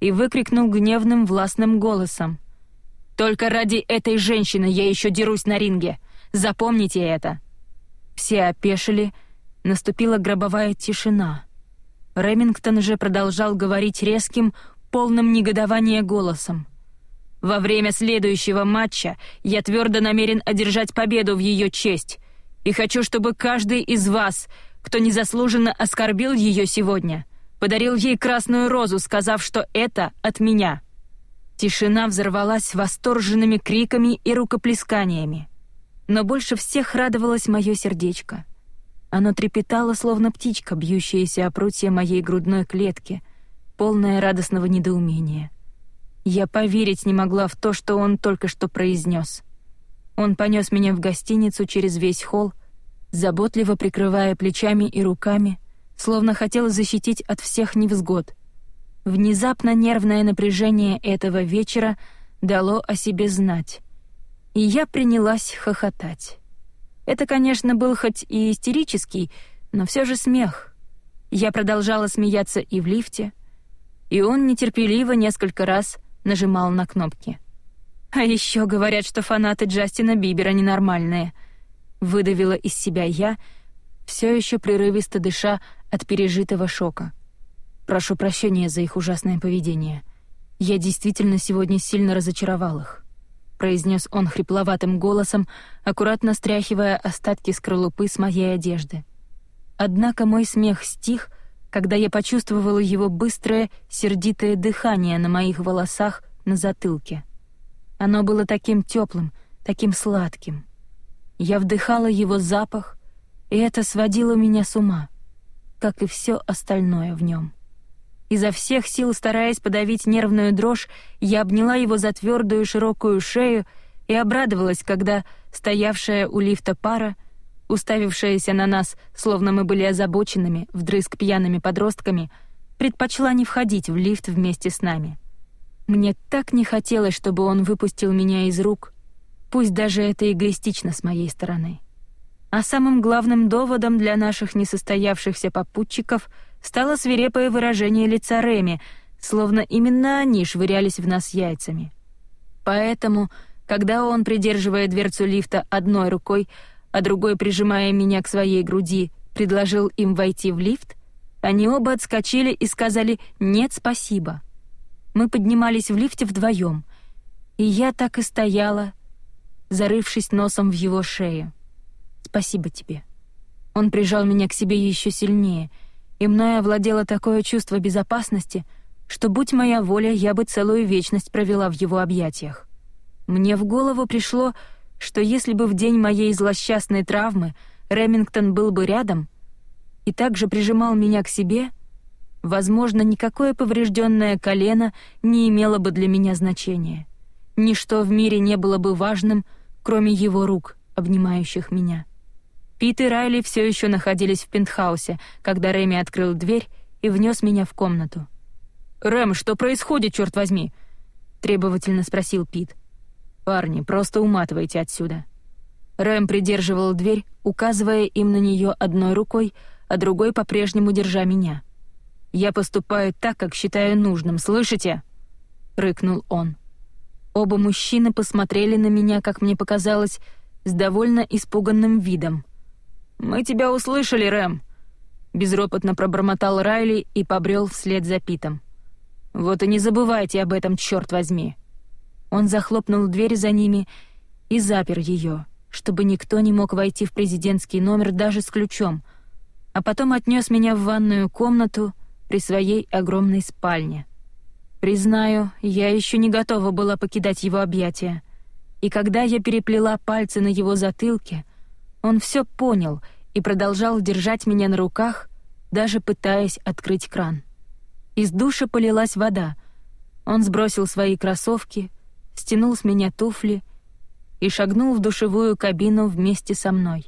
и выкрикнул гневным властным голосом. «Только ради этой женщины я еще дерусь на ринге! Запомните это!» Все опешили, наступила гробовая тишина. Ремингтон же продолжал говорить резким, полным негодования голосом. «Во время следующего матча я твердо намерен одержать победу в ее честь, и хочу, чтобы каждый из вас, кто незаслуженно оскорбил ее сегодня, подарил ей красную розу, сказав, что это от меня». Тишина взорвалась восторженными криками и рукоплесканиями. Но больше всех радовалось мое сердечко. Оно трепетало, словно птичка, бьющаяся о прутья моей грудной клетки, полная радостного недоумения. Я поверить не могла в то, что он только что произнес. Он понес меня в гостиницу через весь холл, заботливо прикрывая плечами и руками, словно хотел защитить от всех невзгод. Внезапно нервное напряжение этого вечера дало о себе знать, и я принялась хохотать. Это, конечно, был хоть и истерический, но все же смех. Я продолжала смеяться и в лифте, и он нетерпеливо несколько раз нажимал на кнопки. А еще говорят, что фанаты Джастина Бибера ненормальные. Выдавила из себя я, все еще прерывисто дыша от пережитого шока. Прошу прощения за их ужасное поведение. Я действительно сегодня сильно разочаровал их, произнес он хрипловатым голосом, аккуратно стряхивая остатки скорлупы с моей одежды. Однако мой смех стих, когда я почувствовала его быстрое, сердитое дыхание на моих волосах на затылке. Оно было таким теплым, таким сладким. Я вдыхала его запах, и это сводило меня с ума, как и все остальное в нем. Изо всех сил стараясь подавить нервную дрожь, я обняла его за твердую широкую шею и обрадовалась, когда стоявшая у лифта пара, уставившаяся на нас, словно мы были озабоченными, вдрызг пьяными подростками, предпочла не входить в лифт вместе с нами. Мне так не хотелось, чтобы он выпустил меня из рук, пусть даже это эгоистично с моей стороны. А самым главным доводом для наших несостоявшихся попутчиков стало свирепое выражение лица Реми, словно именно они швырялись в нас яйцами. Поэтому, когда он, придерживая дверцу лифта одной рукой, а другой прижимая меня к своей груди, предложил им войти в лифт, они оба отскочили и сказали «нет, спасибо». Мы поднимались в лифте вдвоем, и я так и стояла, зарывшись носом в его шею. «Спасибо тебе». Он прижал меня к себе еще сильнее, и мною овладело такое чувство безопасности, что, будь моя воля, я бы целую вечность провела в его объятиях. Мне в голову пришло, что если бы в день моей злосчастной травмы Ремингтон был бы рядом и также прижимал меня к себе — Возможно, никакое поврежденное колено не имело бы для меня значения. Ничто в мире не было бы важным, кроме его рук, обнимающих меня. Пит и Райли все еще находились в пентхаусе, когда Рэми открыл дверь и внес меня в комнату. «Рэм, что происходит, черт возьми?» — требовательно спросил Пит. «Парни, просто уматывайте отсюда». Рэм придерживал дверь, указывая им на нее одной рукой, а другой по-прежнему держа меня — я поступаю так, как считаю нужным, слышите?» — рыкнул он. Оба мужчины посмотрели на меня, как мне показалось, с довольно испуганным видом. «Мы тебя услышали, Рэм!» Безропотно пробормотал Райли и побрел вслед за Питом. «Вот и не забывайте об этом, черт возьми!» Он захлопнул дверь за ними и запер ее, чтобы никто не мог войти в президентский номер даже с ключом, а потом отнес меня в ванную комнату — при своей огромной спальне. Признаю, я еще не готова была покидать его объятия. И когда я переплела пальцы на его затылке, он все понял и продолжал держать меня на руках, даже пытаясь открыть кран. Из душа полилась вода. Он сбросил свои кроссовки, стянул с меня туфли и шагнул в душевую кабину вместе со мной.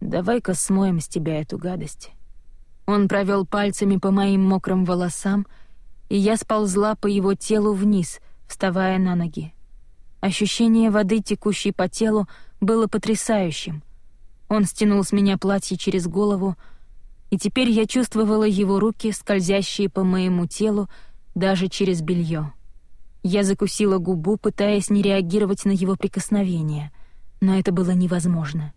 «Давай-ка смоем с тебя эту гадость». Он провел пальцами по моим мокрым волосам, и я сползла по его телу вниз, вставая на ноги. Ощущение воды, текущей по телу, было потрясающим. Он стянул с меня платье через голову, и теперь я чувствовала его руки, скользящие по моему телу даже через белье. Я закусила губу, пытаясь не реагировать на его прикосновение, но это было невозможно.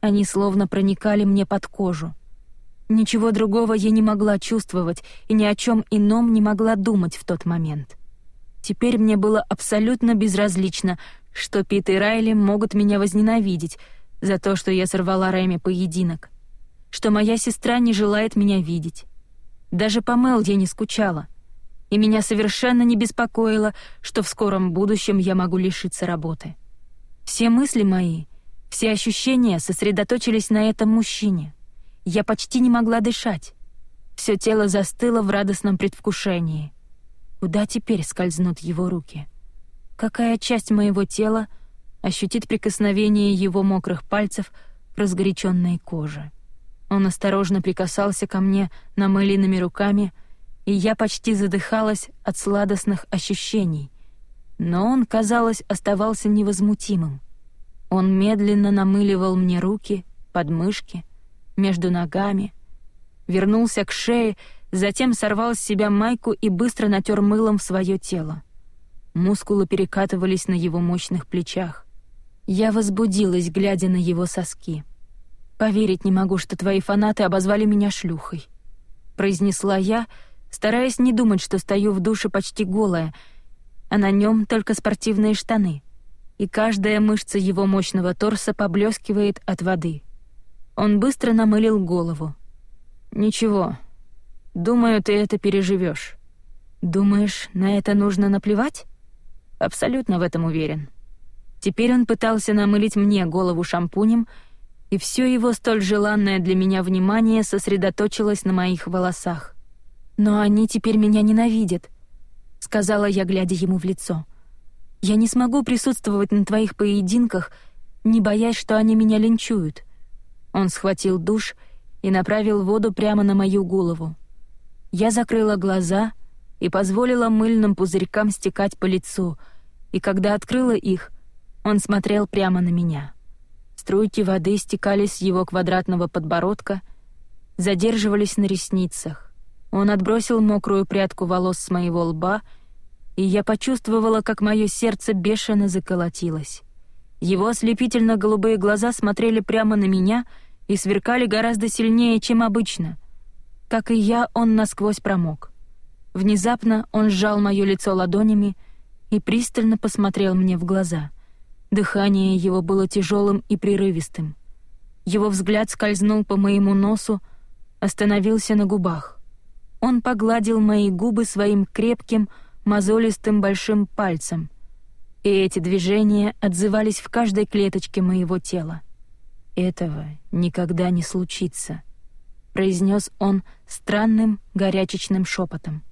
Они словно проникали мне под кожу. Ничего другого я не могла чувствовать и ни о чем ином не могла думать в тот момент. Теперь мне было абсолютно безразлично, что Пит и Райли могут меня возненавидеть за то, что я сорвала Рэми поединок — что моя сестра не желает меня видеть. Даже по Мел я не скучала, и меня совершенно не беспокоило, что в скором будущем я могу лишиться работы. Все мысли мои, все ощущения сосредоточились на этом мужчине. Я почти не могла дышать. Все тело застыло в радостном предвкушении. Куда теперь скользнут его руки? Какая часть моего тела ощутит прикосновение его мокрых пальцев к разгоряченной коже? Он осторожно прикасался ко мне намыленными руками, и я почти задыхалась от сладостных ощущений. Но он, казалось, оставался невозмутимым. Он медленно намыливал мне руки, подмышки, между ногами, вернулся к шее, затем сорвал с себя майку и быстро натер мылом свое тело. Мускулы перекатывались на его мощных плечах. Я возбудилась, глядя на его соски. «Поверить не могу, что твои фанаты обозвали меня шлюхой», — произнесла я, стараясь не думать, что стою в душе почти голая, а на нем только спортивные штаны, и каждая мышца его мощного торса поблескивает от воды. Он быстро намылил голову. «Ничего. Думаю, ты это переживешь. «Думаешь, на это нужно наплевать?» «Абсолютно в этом уверен». Теперь он пытался намылить мне голову шампунем, и все его столь желанное для меня внимание сосредоточилось на моих волосах. «Но они теперь меня ненавидят», — сказала я, глядя ему в лицо. «Я не смогу присутствовать на твоих поединках, не боясь, что они меня линчуют». Он схватил душ и направил воду прямо на мою голову. Я закрыла глаза и позволила мыльным пузырькам стекать по лицу, и когда открыла их, он смотрел прямо на меня. Струйки воды стекали с его квадратного подбородка, задерживались на ресницах. Он отбросил мокрую прядку волос с моего лба, и я почувствовала, как мое сердце бешено заколотилось. Его ослепительно-голубые глаза смотрели прямо на меня и сверкали гораздо сильнее, чем обычно. Как и я, он насквозь промок. Внезапно он сжал мое лицо ладонями и пристально посмотрел мне в глаза — Дыхание его было тяжелым и прерывистым. Его взгляд скользнул по моему носу, остановился на губах. Он погладил мои губы своим крепким, мозолистым большим пальцем, и эти движения отзывались в каждой клеточке моего тела. «Этого никогда не случится», — произнес он странным горячечным шепотом.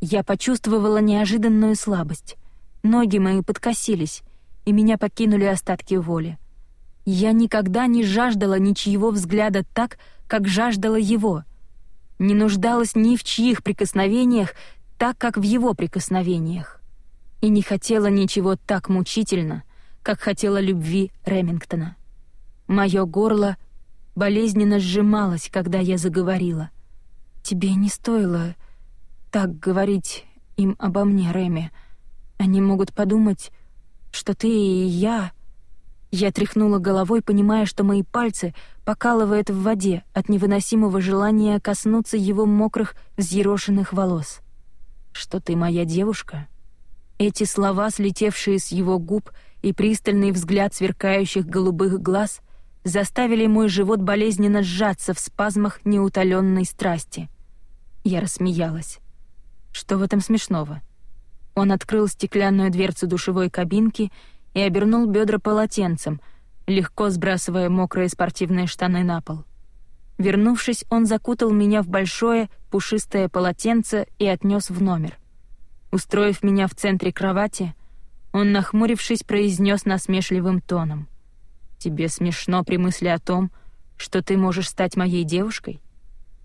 Я почувствовала неожиданную слабость. Ноги мои подкосились, и меня покинули остатки воли. Я никогда не жаждала ничьего взгляда так, как жаждала его. Не нуждалась ни в чьих прикосновениях, так, как в его прикосновениях. И не хотела ничего так мучительно, как хотела любви Ремингтона. Моё горло болезненно сжималось, когда я заговорила. «Тебе не стоило так говорить им обо мне, Реми. Они могут подумать, что ты и я...» Я тряхнула головой, понимая, что мои пальцы покалывают в воде от невыносимого желания коснуться его мокрых, взъерошенных волос. «Что ты моя девушка?» Эти слова, слетевшие с его губ, и пристальный взгляд сверкающих голубых глаз заставили мой живот болезненно сжаться в спазмах неутоленной страсти. Я рассмеялась. Что в этом смешного? Он открыл стеклянную дверцу душевой кабинки и обернул бедра полотенцем, легко сбрасывая мокрые спортивные штаны на пол. Вернувшись, он закутал меня в большое пушистое полотенце и отнес в номер. Устроив меня в центре кровати, он, нахмурившись, произнес насмешливым тоном. «Тебе смешно при мысли о том, что ты можешь стать моей девушкой?»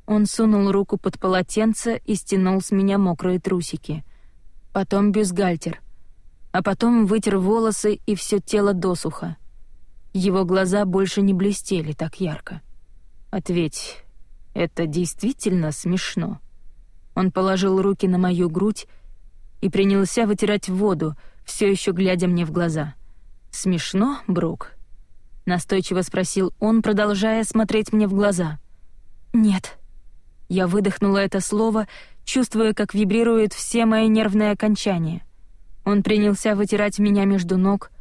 Он сунул руку под полотенце и стянул с меня мокрые трусики — потом бюстгальтер, а потом вытер волосы и все тело досуха. Его глаза больше не блестели так ярко. «Ответь, Это действительно смешно. Он положил руки на мою грудь и принялся вытирать воду, все еще глядя мне в глаза. «Смешно, Брук?» — настойчиво спросил он, продолжая смотреть мне в глаза. «Нет». Я выдохнула это слово, чувствуя, как вибрируют все мои нервные окончания. Он принялся вытирать меня между ног,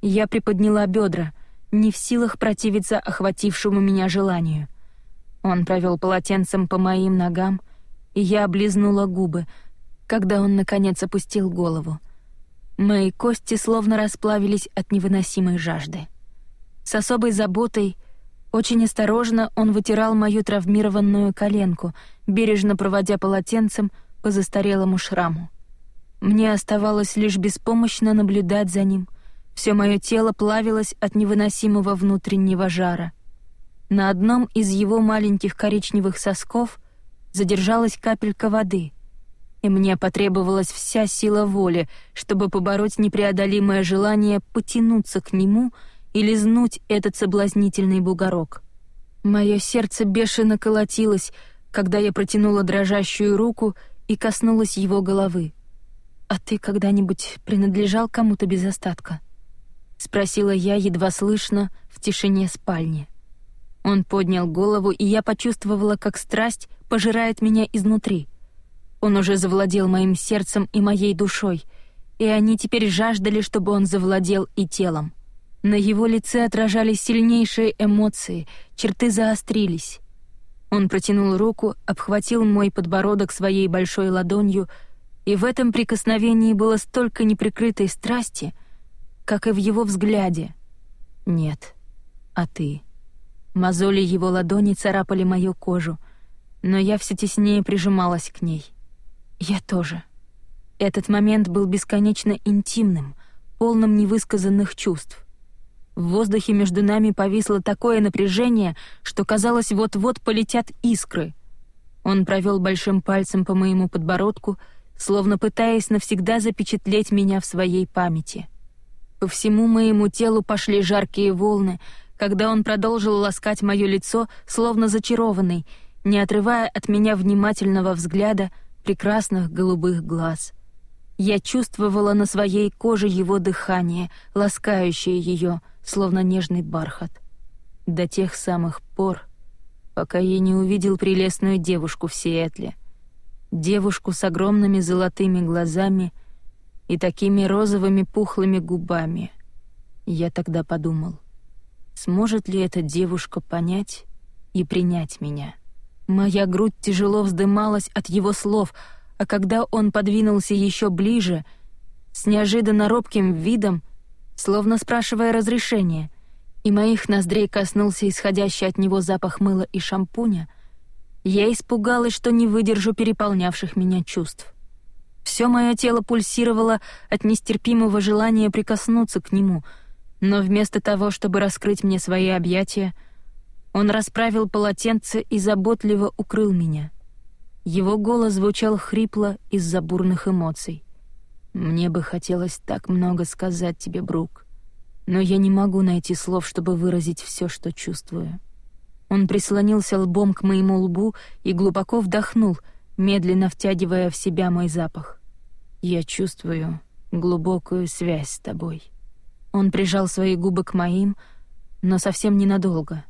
и я приподняла бедра, не в силах противиться охватившему меня желанию. Он провел полотенцем по моим ногам, и я облизнула губы, когда он, наконец, опустил голову. Мои кости словно расплавились от невыносимой жажды. С особой заботой, очень осторожно он вытирал мою травмированную коленку, бережно проводя полотенцем по застарелому шраму. Мне оставалось лишь беспомощно наблюдать за ним. Все мое тело плавилось от невыносимого внутреннего жара — на одном из его маленьких коричневых сосков задержалась капелька воды, и мне потребовалась вся сила воли, чтобы побороть непреодолимое желание потянуться к нему и лизнуть этот соблазнительный бугорок. Мое сердце бешено колотилось, когда я протянула дрожащую руку и коснулась его головы. «А ты когда-нибудь принадлежал кому-то без остатка?» — спросила я едва слышно в тишине спальни. Он поднял голову, и я почувствовала, как страсть пожирает меня изнутри. Он уже завладел моим сердцем и моей душой, и они теперь жаждали, чтобы он завладел и телом. На его лице отражались сильнейшие эмоции, черты заострились. Он протянул руку, обхватил мой подбородок своей большой ладонью, и в этом прикосновении было столько неприкрытой страсти, как и в его взгляде. «Нет, а ты?» Мозоли его ладони царапали мою кожу, но я все теснее прижималась к ней. Я тоже. Этот момент был бесконечно интимным, полным невысказанных чувств. В воздухе между нами повисло такое напряжение, что казалось, вот-вот полетят искры. Он провел большим пальцем по моему подбородку, словно пытаясь навсегда запечатлеть меня в своей памяти. По всему моему телу пошли жаркие волны, когда он продолжил ласкать мое лицо, словно зачарованный, не отрывая от меня внимательного взгляда прекрасных голубых глаз. Я чувствовала на своей коже его дыхание, ласкающее ее, словно нежный бархат. До тех самых пор, пока я не увидел прелестную девушку в Сиэтле. Девушку с огромными золотыми глазами и такими розовыми пухлыми губами. Я тогда подумал, Сможет ли эта девушка понять и принять меня? Моя грудь тяжело вздымалась от его слов, а когда он подвинулся еще ближе, с неожиданно робким видом, словно спрашивая разрешения, и моих ноздрей коснулся исходящий от него запах мыла и шампуня, я испугалась, что не выдержу переполнявших меня чувств. Все мое тело пульсировало от нестерпимого желания прикоснуться к нему — но вместо того, чтобы раскрыть мне свои объятия, он расправил полотенце и заботливо укрыл меня. Его голос звучал хрипло из-за бурных эмоций. «Мне бы хотелось так много сказать тебе, Брук, но я не могу найти слов, чтобы выразить все, что чувствую». Он прислонился лбом к моему лбу и глубоко вдохнул, медленно втягивая в себя мой запах. «Я чувствую глубокую связь с тобой». Он прижал свои губы к моим, но совсем ненадолго.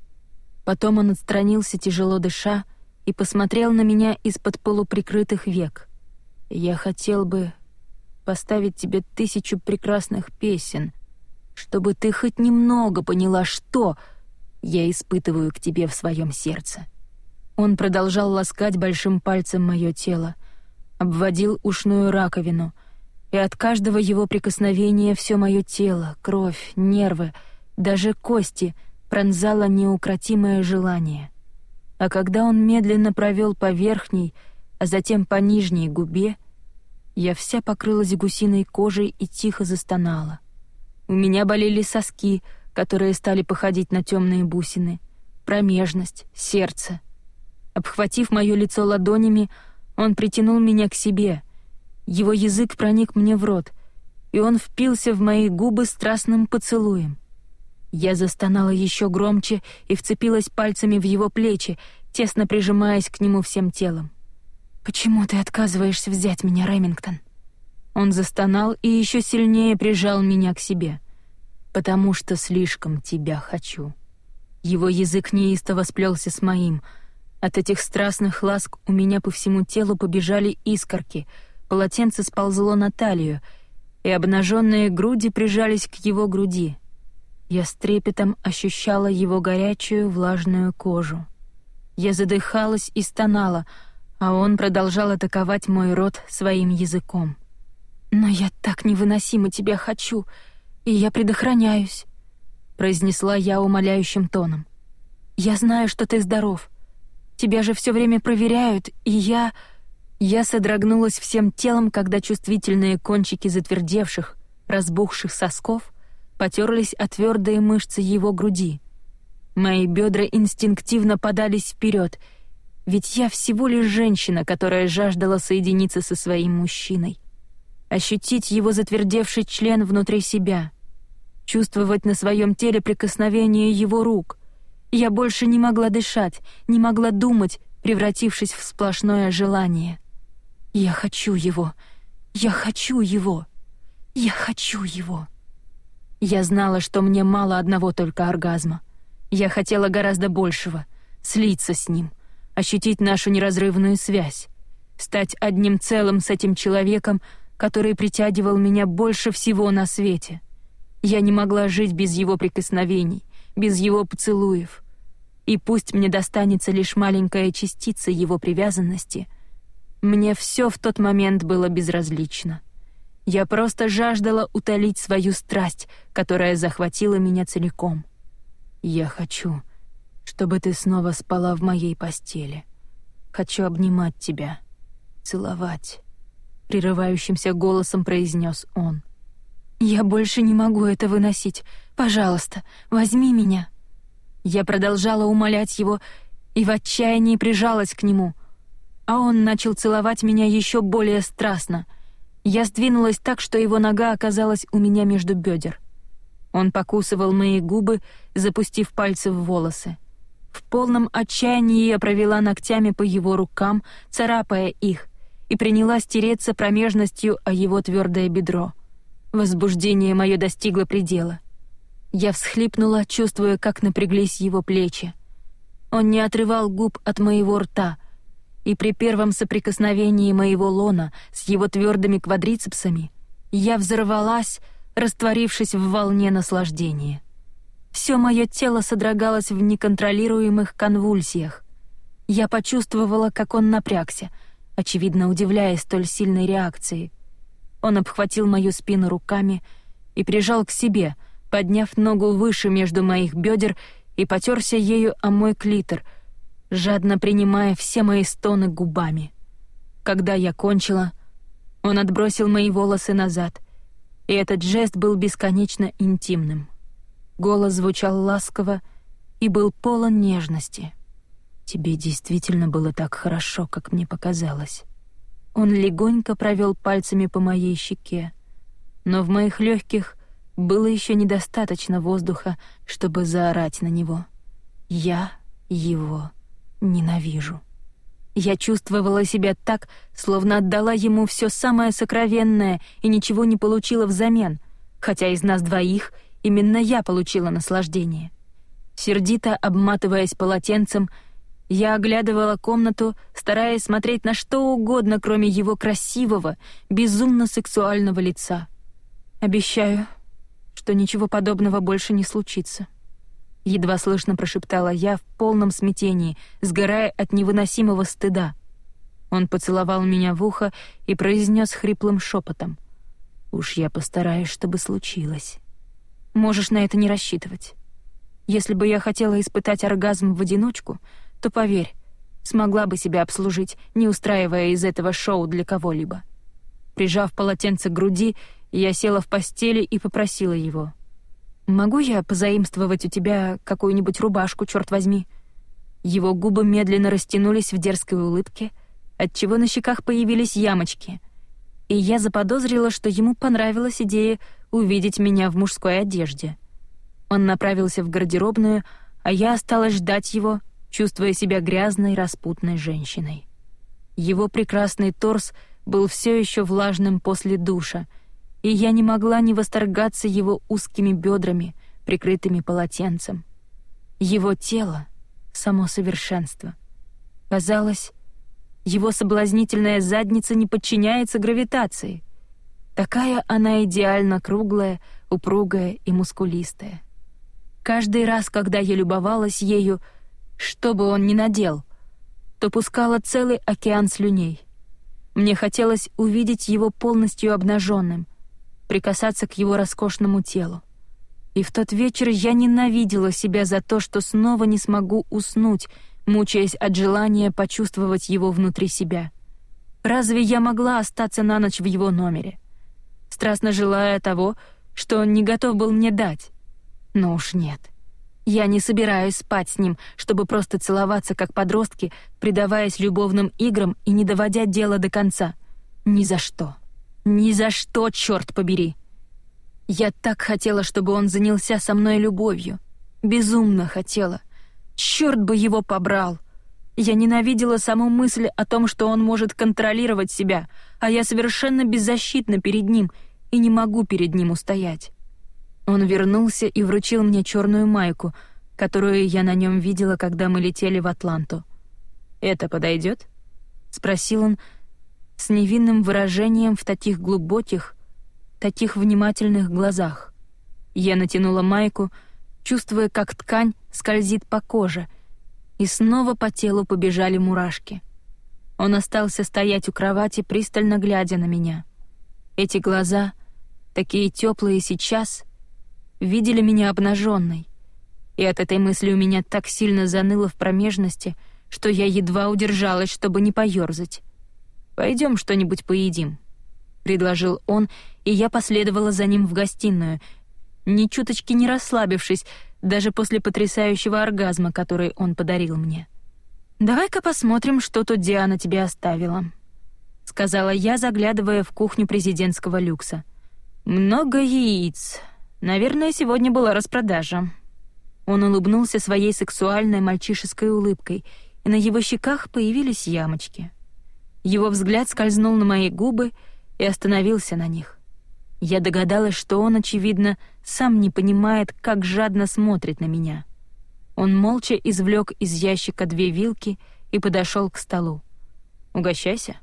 Потом он отстранился, тяжело дыша, и посмотрел на меня из-под полуприкрытых век. «Я хотел бы поставить тебе тысячу прекрасных песен, чтобы ты хоть немного поняла, что я испытываю к тебе в своем сердце». Он продолжал ласкать большим пальцем мое тело, обводил ушную раковину — и от каждого его прикосновения все мое тело, кровь, нервы, даже кости пронзало неукротимое желание. А когда он медленно провел по верхней, а затем по нижней губе, я вся покрылась гусиной кожей и тихо застонала. У меня болели соски, которые стали походить на темные бусины, промежность, сердце. Обхватив мое лицо ладонями, он притянул меня к себе — его язык проник мне в рот, и он впился в мои губы страстным поцелуем. Я застонала еще громче и вцепилась пальцами в его плечи, тесно прижимаясь к нему всем телом. «Почему ты отказываешься взять меня, Ремингтон?» Он застонал и еще сильнее прижал меня к себе. «Потому что слишком тебя хочу». Его язык неистово сплелся с моим. От этих страстных ласк у меня по всему телу побежали искорки, полотенце сползло на талию, и обнаженные груди прижались к его груди. Я с трепетом ощущала его горячую влажную кожу. Я задыхалась и стонала — а он продолжал атаковать мой рот своим языком. «Но я так невыносимо тебя хочу, и я предохраняюсь», — произнесла я умоляющим тоном. «Я знаю, что ты здоров. Тебя же все время проверяют, и я...» Я содрогнулась всем телом, когда чувствительные кончики затвердевших, разбухших сосков потерлись о твердые мышцы его груди. Мои бедра инстинктивно подались вперед — ведь я всего лишь женщина, которая жаждала соединиться со своим мужчиной. Ощутить его затвердевший член внутри себя. Чувствовать на своем теле прикосновение его рук. Я больше не могла дышать, не могла думать, превратившись в сплошное желание. Я хочу его. Я хочу его. Я хочу его. Я знала, что мне мало одного только оргазма. Я хотела гораздо большего — слиться с ним — ощутить нашу неразрывную связь, стать одним целым с этим человеком, который притягивал меня больше всего на свете. Я не могла жить без его прикосновений, без его поцелуев. И пусть мне достанется лишь маленькая частица его привязанности, мне все в тот момент было безразлично. Я просто жаждала утолить свою страсть, которая захватила меня целиком. Я хочу, чтобы ты снова спала в моей постели. Хочу обнимать тебя, целовать», — прерывающимся голосом произнес он. «Я больше не могу это выносить. Пожалуйста, возьми меня». Я продолжала умолять его и в отчаянии прижалась к нему, а он начал целовать меня еще более страстно. Я сдвинулась так, что его нога оказалась у меня между бедер. Он покусывал мои губы, запустив пальцы в волосы. В полном отчаянии я провела ногтями по его рукам, царапая их, и принялась тереться промежностью о его твердое бедро. Возбуждение мое достигло предела. Я всхлипнула, чувствуя, как напряглись его плечи. Он не отрывал губ от моего рта, и при первом соприкосновении моего лона с его твердыми квадрицепсами я взорвалась, растворившись в волне наслаждения. Все мое тело содрогалось в неконтролируемых конвульсиях. Я почувствовала, как он напрягся, очевидно удивляясь столь сильной реакции. Он обхватил мою спину руками и прижал к себе, подняв ногу выше между моих бедер и потерся ею о мой клитор, жадно принимая все мои стоны губами. Когда я кончила, он отбросил мои волосы назад, и этот жест был бесконечно интимным. Голос звучал ласково и был полон нежности. «Тебе действительно было так хорошо, как мне показалось». Он легонько провел пальцами по моей щеке, но в моих легких было еще недостаточно воздуха, чтобы заорать на него. Я его ненавижу. Я чувствовала себя так, словно отдала ему все самое сокровенное и ничего не получила взамен, хотя из нас двоих Именно я получила наслаждение. Сердито обматываясь полотенцем, я оглядывала комнату, стараясь смотреть на что угодно, кроме его красивого, безумно сексуального лица. Обещаю, что ничего подобного больше не случится. Едва слышно прошептала я в полном смятении, сгорая от невыносимого стыда. Он поцеловал меня в ухо и произнес хриплым шепотом: "Уж я постараюсь, чтобы случилось". Можешь на это не рассчитывать. Если бы я хотела испытать оргазм в одиночку, то, поверь, смогла бы себя обслужить, не устраивая из этого шоу для кого-либо. Прижав полотенце к груди, я села в постели и попросила его. «Могу я позаимствовать у тебя какую-нибудь рубашку, черт возьми?» Его губы медленно растянулись в дерзкой улыбке, отчего на щеках появились ямочки, и я заподозрила, что ему понравилась идея увидеть меня в мужской одежде. Он направился в гардеробную, а я осталась ждать его, чувствуя себя грязной, распутной женщиной. Его прекрасный торс был все еще влажным после душа, и я не могла не восторгаться его узкими бедрами, прикрытыми полотенцем. Его тело — само совершенство. Казалось, его соблазнительная задница не подчиняется гравитации. Такая она идеально круглая, упругая и мускулистая. Каждый раз, когда я любовалась ею, что бы он ни надел, то пускала целый океан слюней. Мне хотелось увидеть его полностью обнаженным, прикасаться к его роскошному телу. И в тот вечер я ненавидела себя за то, что снова не смогу уснуть, мучаясь от желания почувствовать его внутри себя. Разве я могла остаться на ночь в его номере? Страстно желая того, что он не готов был мне дать. Но уж нет. Я не собираюсь спать с ним, чтобы просто целоваться как подростки, предаваясь любовным играм и не доводя дело до конца. Ни за что. Ни за что, черт побери. Я так хотела, чтобы он занялся со мной любовью. Безумно хотела. Черт бы его побрал. Я ненавидела саму мысль о том, что он может контролировать себя, а я совершенно беззащитна перед ним и не могу перед ним устоять. Он вернулся и вручил мне черную майку, которую я на нем видела, когда мы летели в Атланту. «Это подойдет? спросил он с невинным выражением в таких глубоких, таких внимательных глазах. Я натянула майку, чувствуя, как ткань скользит по коже, и снова по телу побежали мурашки. Он остался стоять у кровати, пристально глядя на меня. Эти глаза, такие теплые сейчас — видели меня обнаженной. И от этой мысли у меня так сильно заныло в промежности, что я едва удержалась, чтобы не поёрзать. Пойдем что-нибудь поедим», — предложил он, и я последовала за ним в гостиную, ни чуточки не расслабившись, даже после потрясающего оргазма, который он подарил мне. «Давай-ка посмотрим, что тут Диана тебе оставила», — сказала я, заглядывая в кухню президентского люкса. «Много яиц», Наверное, сегодня была распродажа. Он улыбнулся своей сексуальной мальчишеской улыбкой, и на его щеках появились ямочки. Его взгляд скользнул на мои губы и остановился на них. Я догадалась, что он, очевидно, сам не понимает, как жадно смотрит на меня. Он молча извлек из ящика две вилки и подошел к столу. «Угощайся».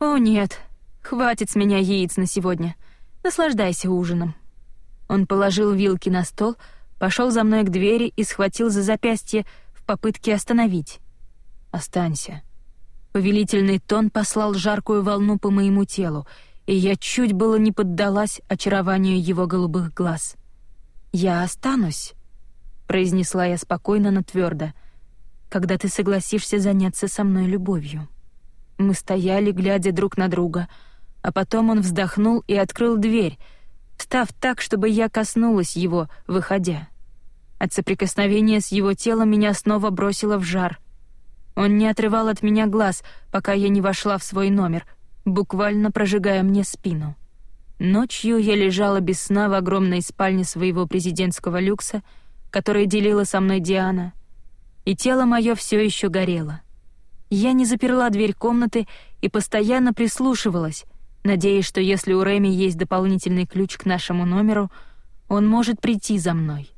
«О, нет, хватит с меня яиц на сегодня. Наслаждайся ужином». Он положил вилки на стол, пошел за мной к двери и схватил за запястье в попытке остановить. «Останься». Повелительный тон послал жаркую волну по моему телу, и я чуть было не поддалась очарованию его голубых глаз. «Я останусь», — произнесла я спокойно, но твердо, «когда ты согласишься заняться со мной любовью». Мы стояли, глядя друг на друга, а потом он вздохнул и открыл дверь — встав так, чтобы я коснулась его, выходя. От соприкосновения с его телом меня снова бросило в жар. Он не отрывал от меня глаз, пока я не вошла в свой номер, буквально прожигая мне спину. Ночью я лежала без сна в огромной спальне своего президентского люкса, который делила со мной Диана, и тело мое все еще горело. Я не заперла дверь комнаты и постоянно прислушивалась, надеясь, что если у Реми есть дополнительный ключ к нашему номеру, он может прийти за мной.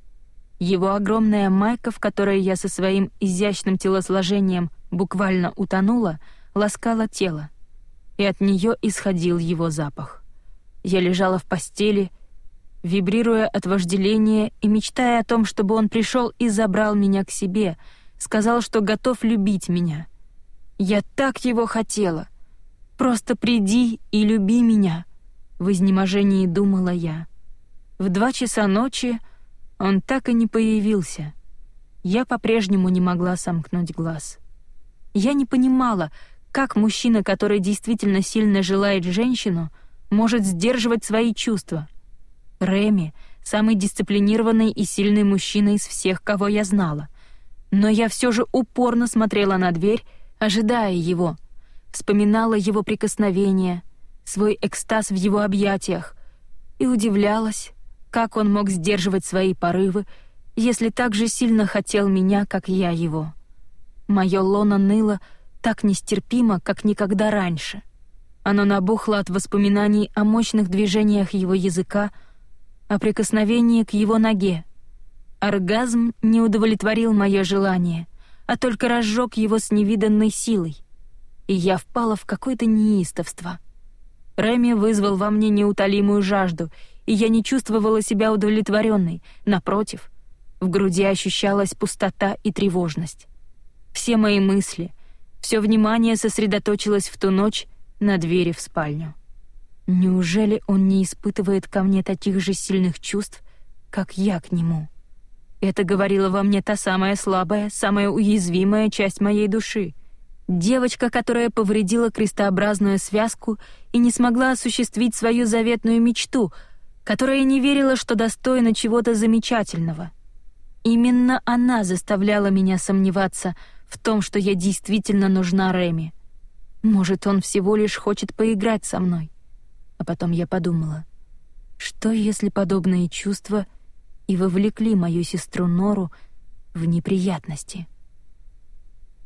Его огромная майка, в которой я со своим изящным телосложением буквально утонула, ласкала тело, и от нее исходил его запах. Я лежала в постели, вибрируя от вожделения и мечтая о том, чтобы он пришел и забрал меня к себе, сказал, что готов любить меня. Я так его хотела — Просто приди и люби меня, в изнеможении думала я. В два часа ночи он так и не появился. Я по-прежнему не могла сомкнуть глаз. Я не понимала, как мужчина, который действительно сильно желает женщину, может сдерживать свои чувства. Реми — самый дисциплинированный и сильный мужчина из всех, кого я знала. Но я все же упорно смотрела на дверь, ожидая его — вспоминала его прикосновения, свой экстаз в его объятиях и удивлялась, как он мог сдерживать свои порывы, если так же сильно хотел меня, как я его. Мое лоно ныло так нестерпимо, как никогда раньше. Оно набухло от воспоминаний о мощных движениях его языка, о прикосновении к его ноге. Оргазм не удовлетворил мое желание, а только разжег его с невиданной силой. И я впала в какое-то неистовство. Реми вызвал во мне неутолимую жажду, и я не чувствовала себя удовлетворенной. Напротив, в груди ощущалась пустота и тревожность. Все мои мысли, все внимание сосредоточилось в ту ночь на двери в спальню. Неужели он не испытывает ко мне таких же сильных чувств, как я к нему? Это говорила во мне та самая слабая, самая уязвимая часть моей души. Девочка, которая повредила крестообразную связку и не смогла осуществить свою заветную мечту, которая не верила, что достойна чего-то замечательного. Именно она заставляла меня сомневаться в том, что я действительно нужна Реми. Может, он всего лишь хочет поиграть со мной. А потом я подумала, что если подобные чувства и вовлекли мою сестру Нору в неприятности —